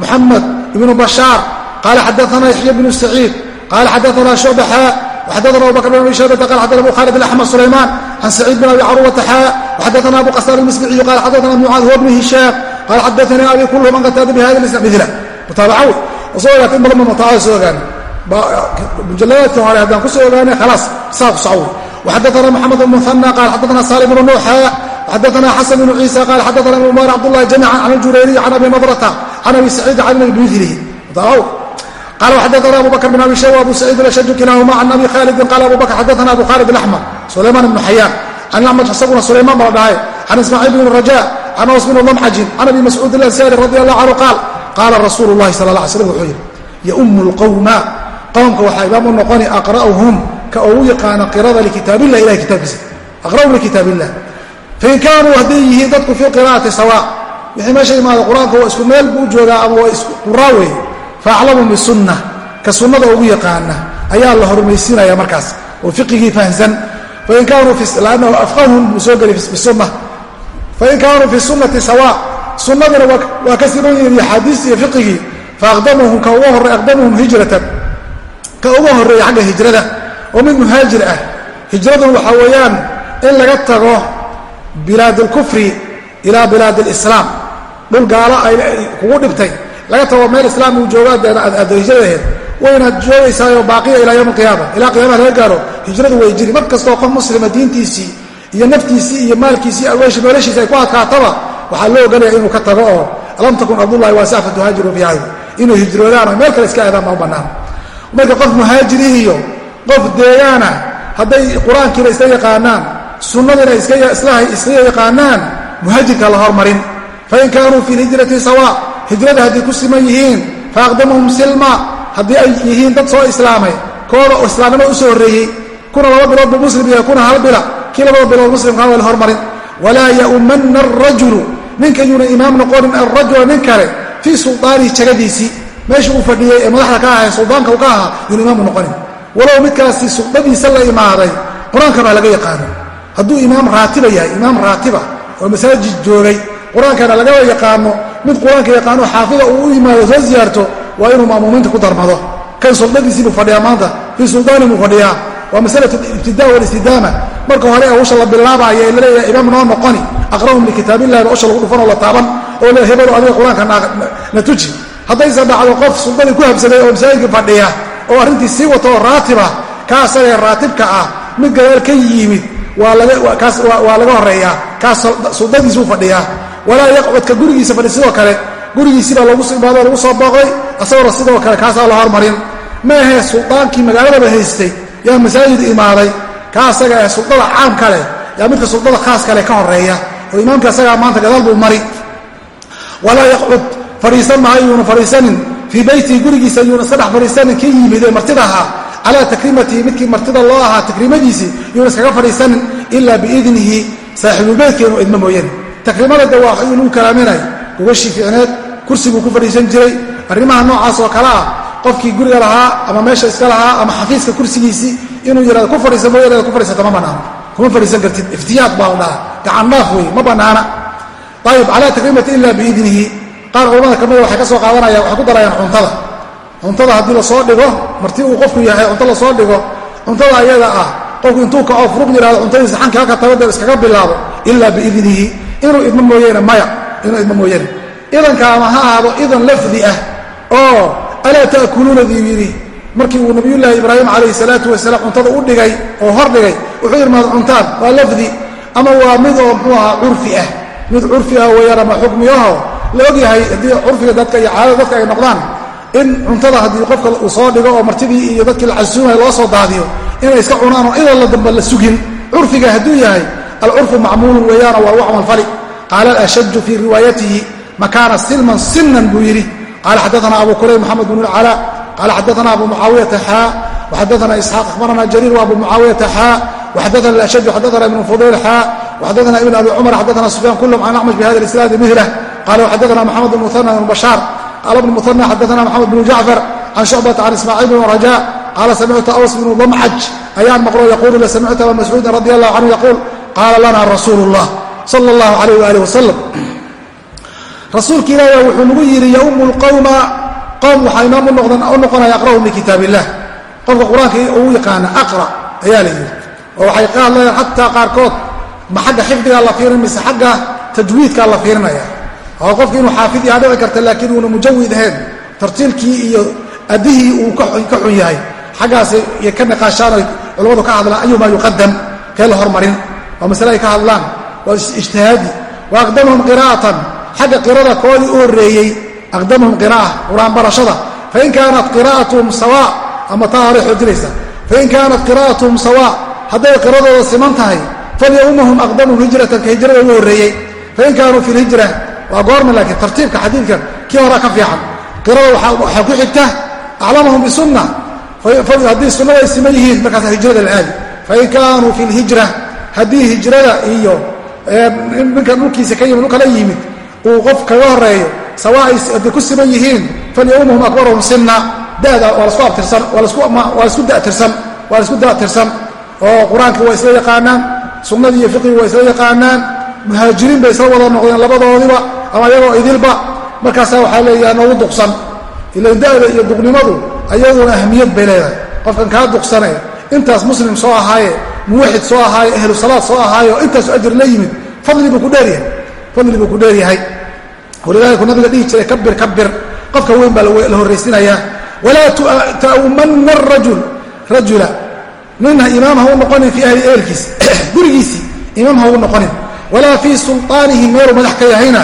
muxamed ibnu bashaar qaala xadaanaa yaxya bnu saciid qaala xadaanaa shucbaxaa xadaana abubakr bn abi shaybata qala xadana abu khaalid alaxmar sulaymaan can saciid bin abi caruurata xaa waxadaana abu qasaan almisbiciyu qala xadaana ibnu caad huwa bnu hishaam qaala xadaanii abi kulluhum an qataada bihada isna mila mutaabacaw soo ogaata in badan ba mutaaaa soo ogaana mujalladaadka hore haddaan ku soo ogaanay khalaas saa ku sacaw waxadaana moxamed ibnu muhanaa qaala xadaana saalim ibnu nuuxa xadana xasan bnu ciisa qaal xadana ibn umar cabdulahi jamica can aljurayriy can abi nabrata can abi saciid can ibnidrihi qal xadana abu bakr bn abi shayb abu saciid ashaju kilaahuma can abi khaalidin qaala abu bakr xadana abu khaalid axmar sulaymaan ibnu xayaan can axmed isaguna sulaymaan baa dhahay can ismaaciil bn raja can aws bn damxajin can abi mascuud alansaari radi allahu canhu qaal qaala rasuulu lahi sal la alay slam wuxuu yidhi yaumu lqowma qowmka waxaa imaam u noqoni aqra'uhum ka ugu yaqaana qirada likitaabillah ilahay kitaabkiisa aqra'um likitaab illah fain kaanuu hadday yihiin dadku fii qira'ati sawa wixii meesha imaada qur'aanka waa isku meel buu joogaa ama waa isquraa weeye faaclamu bisunna ka sunnada ugu yaqaana ayaa la hormaysiinaya markaas oo fiqigii fahamsan fain kaanuu lannahu afqahum buu soo geli bisunna fain kaanuu fi sunnati sawa sunnadina waa ka siman yihiin iyo axaadiistii iyo fiqigii faaqdamuhum ka uga horey aqdamuhum hijratan ka uga horreeya xagga hijrada oo mid muhaajir ah hijradun waxaa weeyaan in laga tago bilaad alkufri ilaa bilaad alislaam. Dhul gaalo ay kugu dhibtay. Laga tago meel islaam uu joogo aad hijradaheed waynaad joogaysaayoo baaqiya ilaa yowm alqiyaama. Ilaa qiyamaha laga gaaro hijradu way jiri. Mar kastoo qof muslima diintiisii iyo naftiisii iyo maalkiisii awaashi noloshiisa ay ku adkaataba waxaa loo ogolaya inuu ka tago oo lam takun ardullahi waasica fatuhaajiru fiiha inuu hijroodaan oo meel kale iska aadaan baa u bannaan. Marka qof muhaajiri iyo qof deegaana hadday qur'aankiina isla yaqaanaan sunnadiina iska yaqaanaan muhaajirka la hormarin. Fain kaanuu fi lhijrati sawa hijrada hadday ku siman yihiin faaqdamuhum silma haddii ay yihiin dad soo islaamay kooda islaamnimo u soo horreeyey kuna laba bilood buu muslim yahay kuna hal bila kii labada bilood muslimkaa waa la hormarin. Walaa ya'umanna arajulu ninka yuuna imaam noqonin alrajula nin kale fii suldaanihi jagadiisii meesha uu fadhiyey ee madaxda ka ahay suldaanka uu ka ahaa yuuna imaamu noqonin. Walow midkaasi suldadiisa la imaaday qur'aanka baa laga yaqaano hadduu imaam raatiba yahay imaam raatiba oo masaajid joogay qur'aankana lagaba yaqaano mid qur'aanka yaqaano xaafida uu u yimaado soo ziyaarto waa inuu ma'muumiinta ku darmado. Kan suldadiisii buu fadhiyaa maanta fii suldaani buu fadhiyaa. Waa masalatu ibtida walistidaama. Marka hore ee usha la bilaabaya ee la leeyahay imaam noo noqoni aqra'hum likitaabillahi ba usha lagu dhufanoo la taaban oo le hebelo adiga qur'aanka na tuji. Haddayse dhacdo qof suldadii ku habsaday oo masaajidka fadhiya oo arrintii sii wato oo raatiba ka asagee raatibka ah mid gadaal ka yimid waa laga horeeyaa kaas suldadiisuu fadhiyaa. Walaa yaqcudka gurigiisa fadhi sidoo kale. Gurigiisibaa lagu imaado lagu soo booqday asagona sidoo kale kaasaa la hormarin maahee suldaankii magaaladaba haystay yaa masaajid imaaday ka asaga ee suldada caamka leh yaa midka suldada khaaska leh ka horreeya oo imaamka asagaa maanta gadaal buu mari. Walaa yaqcud fadhiisan maha yuuna fadhiisanin. Fii beytihi gurigiisa yuuna iska fadhiisanin kii yimid ee martida ahaa calaa takriimatihi midkii martida loo ahaa takriimadiisii yuuna iskaga fadhiisanin ilaa biidnihi saaxiibulbeytka inuu mooyane takriimada de waa in lagu kalaaminay gogashii ficneed kursiguu ku fadhiisan jiray arrimaha noocaas oo kale ah qofkii guriga lahaa ama meesha iska lahaa ama xafiiska kursigiisii inuu yihahdo ku fadhiisa mooya ku fadhiisata ma bannaano kuma fadhiisan kartid iftiyaad baa la gacan dhaaf wey ma bannaana ayib calaa takriimati ila biidnihi qaar culamada ka mida waxay ka soo qaadanayaan waxay ku darayaan cuntada cuntada haddii la soo dhigo marti uu qofku yahay cunto la soo dhigo cuntada ayada ah qofku intuu kacoo furuq yihahdo cuntadiisa xanka halka tabada iskaga bilaabo ilaa biidnihi. Inuu idmo mooyeene maya inuu idmo mooyeene. Idanka ama ha ahaado idan lafdi ah oo alaa ta'kuluunadii yidhi. Markii uu nabiyullaahi ibraahim calayhi salaatu wasalaam cuntada u dhigay oo hor dhigay wuxuu maad cuntaan waa lafdi ama waa mid oo muxuu ahaa curfi ah. Mid curfi ah weeyaan ama xukmiyaho? La ogyahay haddii curfiga dadka iyo caadada dadka ay noqdaan in cuntada haddii qofka uu soo dhigo oo martidii iyo dadkii la casuumaya loo soo daadiyo inay iska cunaan oo idan la damba la sugin. Curfiga hadduu yahay alcurfu macmuulun weeyaano waa lagu camalfali qaala alashaju fii riwaayatihi makaana silman sinan buu yidhi. Qaala xadaana abu kurayb moxamed bn lcalaa qaala xadaana abu mucaawiyata xaa waxadaana isxaaq akhbarana jariir wa abu mucaawiyata xaa waxadaana alashaju xadaana ibnu fudayl xaa waxadaana ibn abi cumar xadaana sufyaan kulum can acmash bihada isnaadi mihlah. Qala xadaana moxamed bn muhana bn bashaar qaala bn muhana xadaana moxamed bn jacfar can shucbata can ismaaciil bn raja qaala samictu aws bnu damcaj ayaan maqlo yaquulu la samictu aba mascuudin radi allahu canhu yaquul qaala lana rasuulu اllah sala اllahu alayh waalih wasalam rasuulka ilaahi wuxuu nagu yidhi yaumu lqowma qowm waxaa imaam u noqonaya aqra'hum likitaab illah qofka qur'aanka uu yaqaana aqra ayaa la yidhi. Oo waxay ka hadlayaan xataa qaarkood ma xagga xifdigaa la fiirin mise xagga tajwiidkaa la fiirinaya oo qofki inuu xaafid yaha dhici karta laakiin uuna mujawid ahayn. Tartiilkii iyo adihii uu ka xun yahay. Xaggaas ka niqaashaan culamadu ka hadlaan ayumaa yuqadam kee la hormarin? Waa masale ay ka hadlaan. Waa ijtihaadi. Wa qiraa'atan xagga qirada koodii u horreeyey aqdamhum qira'a qur'aan barashada. Fain kaanat qiraa'atuhum sawa ama taa horay xoojinaysa. Fain kaanat qiraa'atuhum sawa hadday qiradooda siman tahay falyawmahum aqdamuhum hijratan ka hijrada ugu horreeyey. Fain kaanuu fi lhijra waa goorma laakiin tartiibka xadiidkan kii horaa ka fiican. Qirada waxaa ku xigta aclamahum bisunna. Haddii sunnada ay siman yihiin markaasa hijrada la aadi. Fain kaanuu fi lhijra haddii hijrada iyo ninka dhulkiisa ka yimid dhulkala yimid uu qof kaga horeeyo sawa ay hadday ku siman yihiin falyawmahum akbarahum sinna. Dada waa lasku abtirsan waa lasku datirsan waa la isku datirsan. Oo qur'aankii waa isla yaqaanaan sunnadii iyo fiqigii waa isla yaqaanaan muhaajiriin bay isla wada noqdeen labadoodiba ama iyagoo idilba markaasaa waxaa leeyaha noogu duqsan. Ilan da'da iyo duqnimadu ayaduna ahmiyad bay leedahay. Qofkan kaa duqsane intaas muslim soo ahaaye muwaxid soo ahaaye ahlu salaad soo ahaaye oo intaasu ajir la yimid fadli buu ku dheeryahay fadli buu ku dheeryahay walidaalika nabiga dhihi jiray kabir kabir qofka weyn baa la horraysiinayaa walaa ta'umanna rajul. Rajula ninha imaam ha noqonin fii ahli ehelkiisi [CLEARS THROAT] gurigiisii imaam ha noqonin. Walaa fii sulطaanihi meeluu madax ka yahayna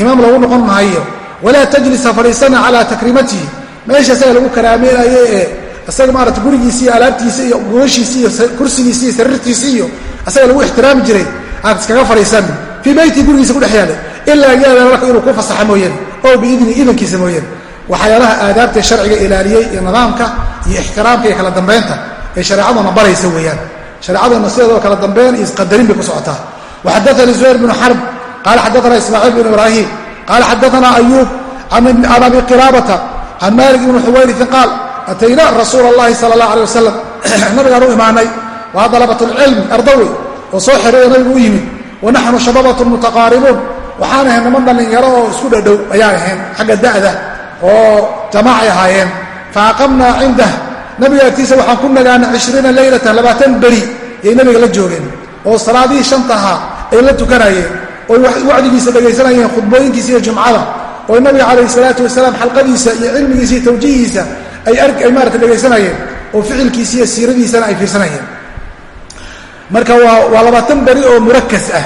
imaam lagu noqon maayo walaa tajlis ha fadhiisana calaa takrimatihi meesha isaga lagu karaameynayo ee isaga maarata gurigiisi iyo alaabtiisi iyo gooshiisi iyo kursigiisi iyo sariirtiisi iyo isaga lagu ixtiraami jiray aad iskaga fadhiisanin fii beyti gurigiisa ku dhex yaalla ilaa yaada marka inuu ku fasaxa mooyeen oo biidni idankiisa mooyeen. Waxyaalaha aadaabtae sharciga ilaaliyey iyo nidaamka iyo ixtiraamka iyo kala dambaynta ee shareecaduna baraysa weeyaan. Shareecaduna sideedoo kala dambeyn iyo isqadarin bay ku socotaa. Waxadaanii zuhayr bnu xarb qaala xadaana ismaaciil bn ibraahiim qaala xadaana ayuub an abi qiraabata can maalik ibni xuwayrisin qaal atayna rasuula allahi sala allah aleh wasalam nabigaan u imaanay waa dalabat lcilmi arda wey oo soo xereeya nabigu u yimid wa naxnu shababatun mutaqaaribuun waxaan ahayn niman dhallinyaro oo isku dhadhow ayaan ahayn xagga da'da oo jamaacay ahaayeen fa aqamnaa cindah nabiga agtiisa waxaan ku nagaanay ishriina leylatan labaatan beri ayay nabiga la joogeen oo salaadihii shantahaa ay la tukanayeen oy wacdigiisa dhegaysanayeen khudbooyinkiisa iyo jumcada oo nabiga calayhi salaatu wasalaam xalqadiisa iyo cilmigiisa iyo tawjiihiisa ay maarata dhegaysanayeen oo ficilkiisa iyo siiradiisana ay fiirsanayeen. Marka waa labaatan beri oo murakas ah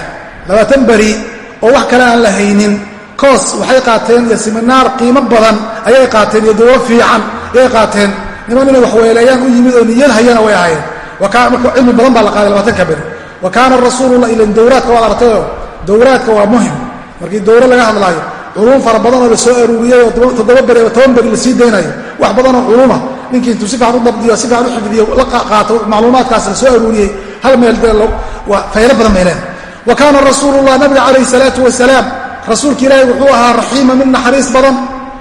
labaatan beri oo wax kale aan la haynin koos waxay qaateen iyo siminaar qiimo badan ayay qaateen iyo dawlo fiican ayay qaateen. Niman inay waxweeleeyaan u yimid oo niyad hayana way ahaayeen. Marka cilmi badan baa la qaaday labaatanka beri. Wa kaana rasuulula ilan dowraadka waad artayoo dowraadka waa muhiim markii dowro laga hadlaayo culuum fara badanoo la soo aruuriyey oo toddoba beri oo toban beri la sii daynayo wax badanoo culuuma ninkii intuu si fiican u dabdiyo si fiican u xifdiyo la qaato macluumaadkaas la soo aruuriyey hal meel faylo badan meeleen wa kaana rasuulullah nabiga calayhi salaatu wasalaam rasuulka ilaahi wuxuu ahaa raxiima mid naxariis badan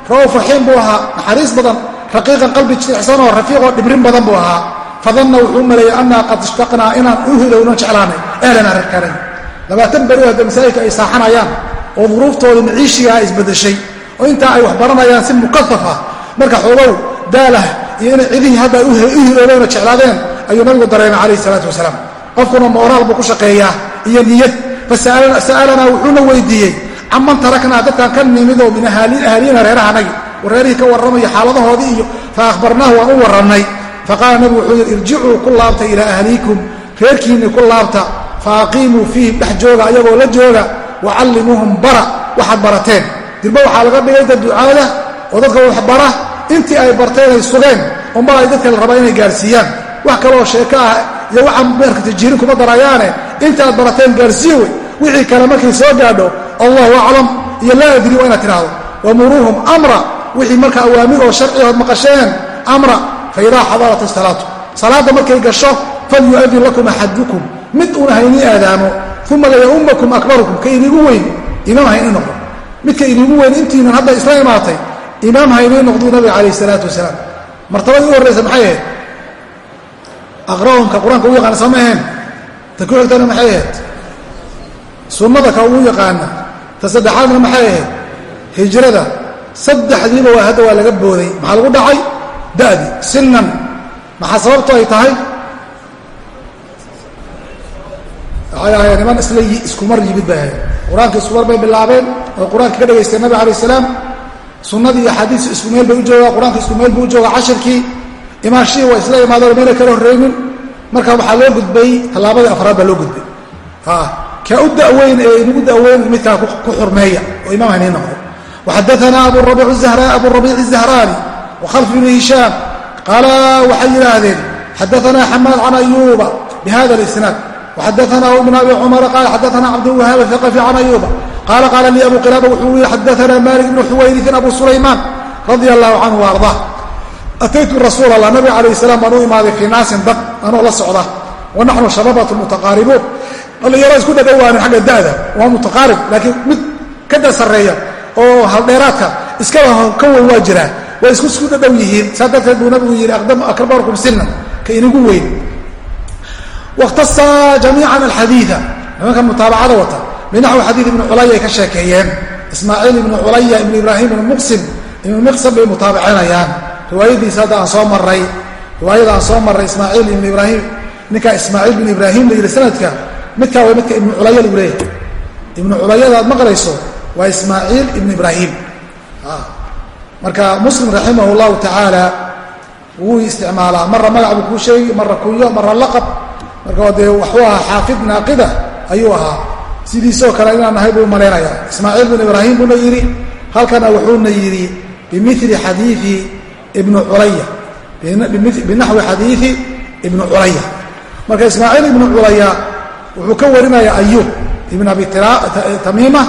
ra'uuf raxiim buu ahaa naxariis badan raqiiqan qalbi jilicsanoo rafiiqoo dhibrin badan buu ahaa. Fadanna wuxuu maleeyey annaa qad ishtaqnaa inaan u hilowno jeclaanay ehlanaa reerkaanay labaatan beri hadda masaajidka ay saaxanayaan oo duruuftooda maciishigaa isbedeshay oo intaa ay wax baranayaan si mukafaf ah. Marka xoogow daalah iyo inay cidihii hadda u hiloobeenoo jeclaadeen ayuu nabigu dareemay calayhi salaatu wasalaam. Qofkuna mooraal buu ku shaqeeyaa iyo niyad fasa'alanaa wuxuuna weydiiyey caman taraknaa dadkaan ka nimid oo min ahaaliyina reerahanagi reerihii ka warramaya xaaladahoodii iyo fa akhbarnaahu waan u warrannay. Faqaala nabigu wuxuu yidhi irjicuu ku laabta ilaa ahliikum reerkiinni ku laabta fa aqiimuu fiihim dhex jooga ayagoo la jooga wa callimuuhum bara waxaad barateen dirba waxaa laga dhigay dad ducaada oo dadka waxbara intii ay barteen ay sugeen unba ay dadka la rabaa inay gaarsiiyaan wax kaloo sheeko ah iyo waxaan meerka tajiirin kuma darayaane inta aad barateen gaarsiiye wey wixii kale markay soo gaadho allahu aclam iyo laa adri waa inaad tidhaahdo wamuruuhum amra wixii marka awaamir oo sharci ood maqasheen amra fa idaa xadarat isalaatu salaadda markay gasho falyu'adin lakum axadukum mid uuna haynii aadaamo uma layaumakum akbarukum ka inigu weyn imaam haynii noqdo. Midka inigu weyn intiinan hadda isla imaatay imaam haynii noqduu nabiga calayh isalaatu wasalaam. Martabadii u horraysa maxay ahayd? Aqra'umka qur'aanka u yaqaana sama aheen ta ku xigtana maxay ahayd? Sunnada ka ugu yaqaana ta saddexaadna maxay ahayd? Hijrada. Saddexdiiba waa hadda waa laga booday. Maxaa lagu dhacay? Da'di sinan maxaa sababto ay tahay waxay ahayen niman isla iskumar yimid bay ahayd qur-aanka iskumar bay bilaabeen oo qur-aanka ka dhagaysteen nabig alay salaam sunnadii iyo axaadiis isku meel bay u joogaa qur-aanka isku meel buu u joogaa cashirkii imaanshihii waa isla imaadeen mayna kala horreynin marka waxaa loo gudbay tallaabadii afraad baa loo gudbay kaa u daweyn ee inagu daweyn midkaa ku xurmeeya oo imaam hanii noqdo waxadaanaa abu rabiic الzahraani wakhalf bn hishaam qaala waxay yidhaahdeen xadaanaa xamaad can ayuuba bihada اlisnaad waxadaanaa ibn abi cumara qaala xadaanaa cabdulwahaab athaqafi can ayuuba qaala qaala lii abu qilaaba wuxuu yii xadaanaa malik bnu xuwayriin abu sulaymaan radia allahu canhu ardaa ataytu rasuul allah nabiga calayh salaam baan u imaaday fii naasin dad anoo la socda wa naxnu shabaabatu mutaqaaribuun dhallinyaro isku dhadhowaanin xagga da'da waa mutaqaarib laakiin mid ka da sarreeya oo haldheeraadka iskaba ka weyn waa jiraa way isku isku dhadhow yihiin saa darteed buu nabigu yidhi akrabarukum sinan ka inigu weyn wakhtasa jamiican alxadiida nimankan mutaabacada wata binaxwi xadiid ibni culaya ay ka sheekeeyeen ismaaciil ibnu culaya ibnu ibraahim ibnu muqsim ibnu miqsam bay mutaabacinayaan riwaayadiisa hadda aan soo maray riwaayada aan soo marray ismaaciil ibnu ibraahim ninkaa ismaaciil bin ibraahim la yidhi sanadka midkaa waa midka ibnu culaya lagu leeyahay ibnu culayada aad maqlayso waa ismaaciil ibnu ibraahim marka muslim raximah llahu tacaala wuu isticmaalaa marra magac buu kuu sheegi marra kunyo marra laqab marka dee waxuu ahaa xaafid naaqida ayuu ahaa. Sidiisoo kale inaan nahay buu malaynayaa. Ismaaciil bin ibraahim buuna yidhi halkana wuxuuna yidhi bimili xadiii ibnu culaya binaxwi xadiii ibnu culaya marka ismaaciil ibnu culaya wuxuu ka warinaya ayub ibn abi tamiima.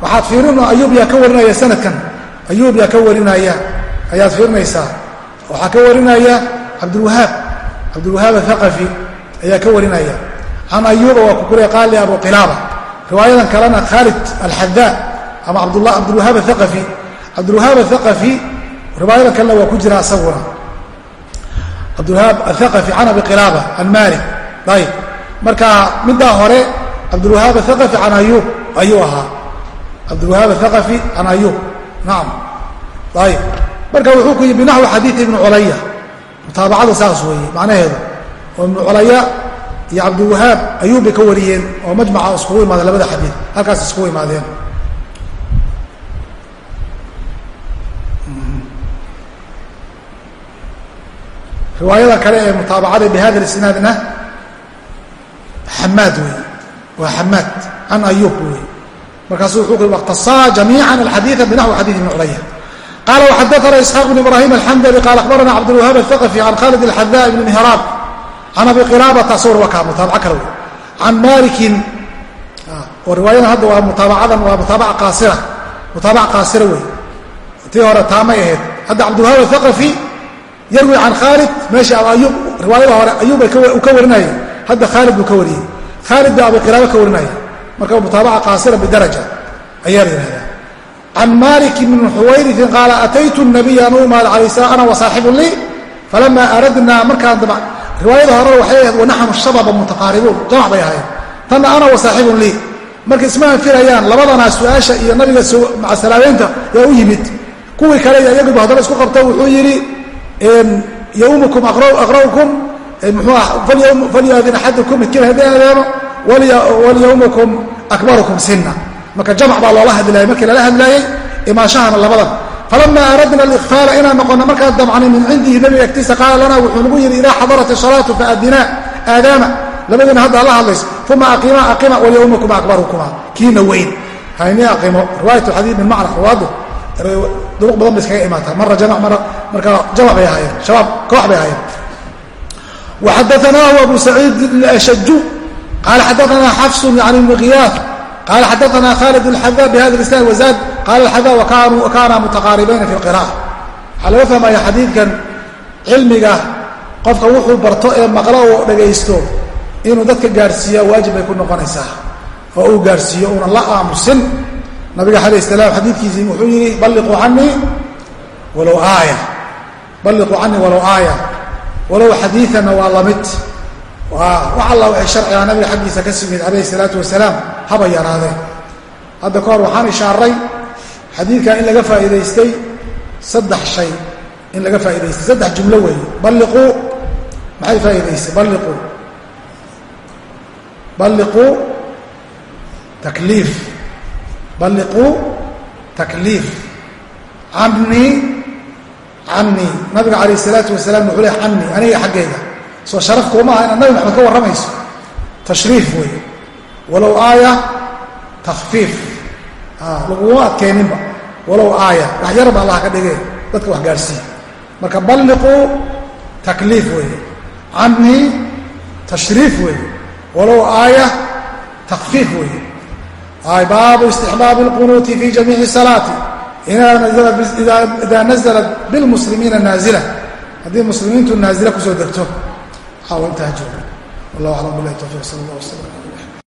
Waxaad fiirino ayub yaa ka warinaya sanadkan. Ayub yaa ka warinaya ayaad fiirinaysaa waxaa ka warinaya cabdulwahaab cabdulwahaab athaqafi ayaa ka warinaya. Can ayuba waa ku kuray qaali abu qilaaba. Riwaayadan kalena khaalid alxadaa ama cabdulwahaab athaqafi cabdulwahaab athaqafi riwaayadan kalena waa ku jira asaguna. Cabdulwahaab athaqafi can abi qilaaba can malik ayib marka middaa hore cabdulwahaab athaqafi can ayub ayuu ahaa. Cabdulwahaab athaqafi can ayub. Nacam ayib marka wuxuu ku yii binaxwi xadiidi ibni culaya mutaabacadu saas weeye macnaheedu oo ibnu culaya iyo cabdiwahaab ayuun bay ka wariyeen oo majmaca iskugu imaadeen labada xadiid halkaas iskugu imaadeen. Riwaayada kale ee mutaabacada bihada isnaadna xamaad wey waa xamaad can ayuub wey markaasuu wuxuu ku waqtasaa jamiica alxadiia binaxwi xadiid ibni culaya. Qala waxadaana isxaaq bn ibrahim alxandali qala akhbarana cabdilwahaab alhaqafi can khalid alxadaa ibni mihraab can abi wey can malikin oo riwaayada hadda waa mutaabacadan waa mutaabaca qaasira mutaabac qaasira wey tii hore taamay ahayd hadda cabdulwahaab athaqafi yarwi can khaalid meesha ayub riwaayada hore ayub uu ka warinaya hadda khaalid buu ka wariyey khaalid baa abi qilaaba ka warinaya marka mutaabaca qaasira bidaraja ayaa la yihahdaa can malik bn xuwayriin qaala ataytu nabiya anu imaada alay slam ana wasaaxibu lii falama aradnaa markaan riwaayada horena waxay ahayd wanaxnu shababa mutaqaaribuun. Jamac bay ahayd tanna ana wasaaxibun lii. Marka isma anfirayaan labadanaa su'aasha iyo nabiga macasalaabeynta yaa u yimid. Kuwii kale iyaguba haddana isku qabto wuxuu yidhi yowmukum aqra'ukum mxuu falyaadin axadukum midkiin haddii adeeno walyowmukum akbarukum sinna. Marka jamc baa loola hadlaayay markii lala hadlaayey imaanshahana labadan falama aradna aliqfaala inaan noqono markaan damcnay min cindihi nabiga agtiisa qaala lana wuxuu nagu yidhi idaa xadarat isalaatu faadinaa aadaama labadiina hadda la hadlayso uma aqiima aqima walyowmukuma akbarukuma kiina weyn hayni aqimo riwaayat xadiid min macna ruwaadu duruq badan bay iskaga imaataa mara jamac mara marka jamac bay ahaayeen shabaab koox bay ahaayeen waxadaanaahu abu saciid ashaju qaala xadaanaa xafsun yani miqyaaf qala xadaana khaalid xada bihada isnad wazaad qaala xada wakaana mutaqaaribayna fi qira'a waxaa laga fahmaya xadiidkan cilmiga qofka wuxuu barto ee maqlo oo dhagaysto inuu dadka gaarsiiya waajib bay ku noqonaysaa oo uu gaarsiiyo uunan la aamusin nabiga alayh salaam xadiidkiisii wuxuu yihi balliquu canii walow aaya balliquu canii walow aaya walow xadiiana waa la mid wax alla waxay nabiga ka sugid calayhi salaatu wasalaam haba yaraadeen. Hadda ka hor waxaan ishaaray in laga faa'iidaystay saddex shay in laga faa'idaystay saddex jumlo weeye balliquu maxay faa'iidaysay balliquu. Balliquu takliif. Balliquu wuxuu leh cannii aniga xaggayga soo sharaf kuuma aha inaad nabi maxamed ka warramayso. Tashriif weeye. Walow aaya takfiif laguma adkayninba walow aaya wax yar allah ka dhigee dadka wax gaadhsiiya marka balliquu takliif weeye. Cannii tashriif weeye. Walow aaya takfiif weeye. Baabu istixbaabi اlqunuuti fi jamiici salaati. Ida naزlat bilmuslimiina naazila. Haddii muslimiintu naazila ku soo degto intaha jooga wallah aclam bilahi tawfiq sal allah waslam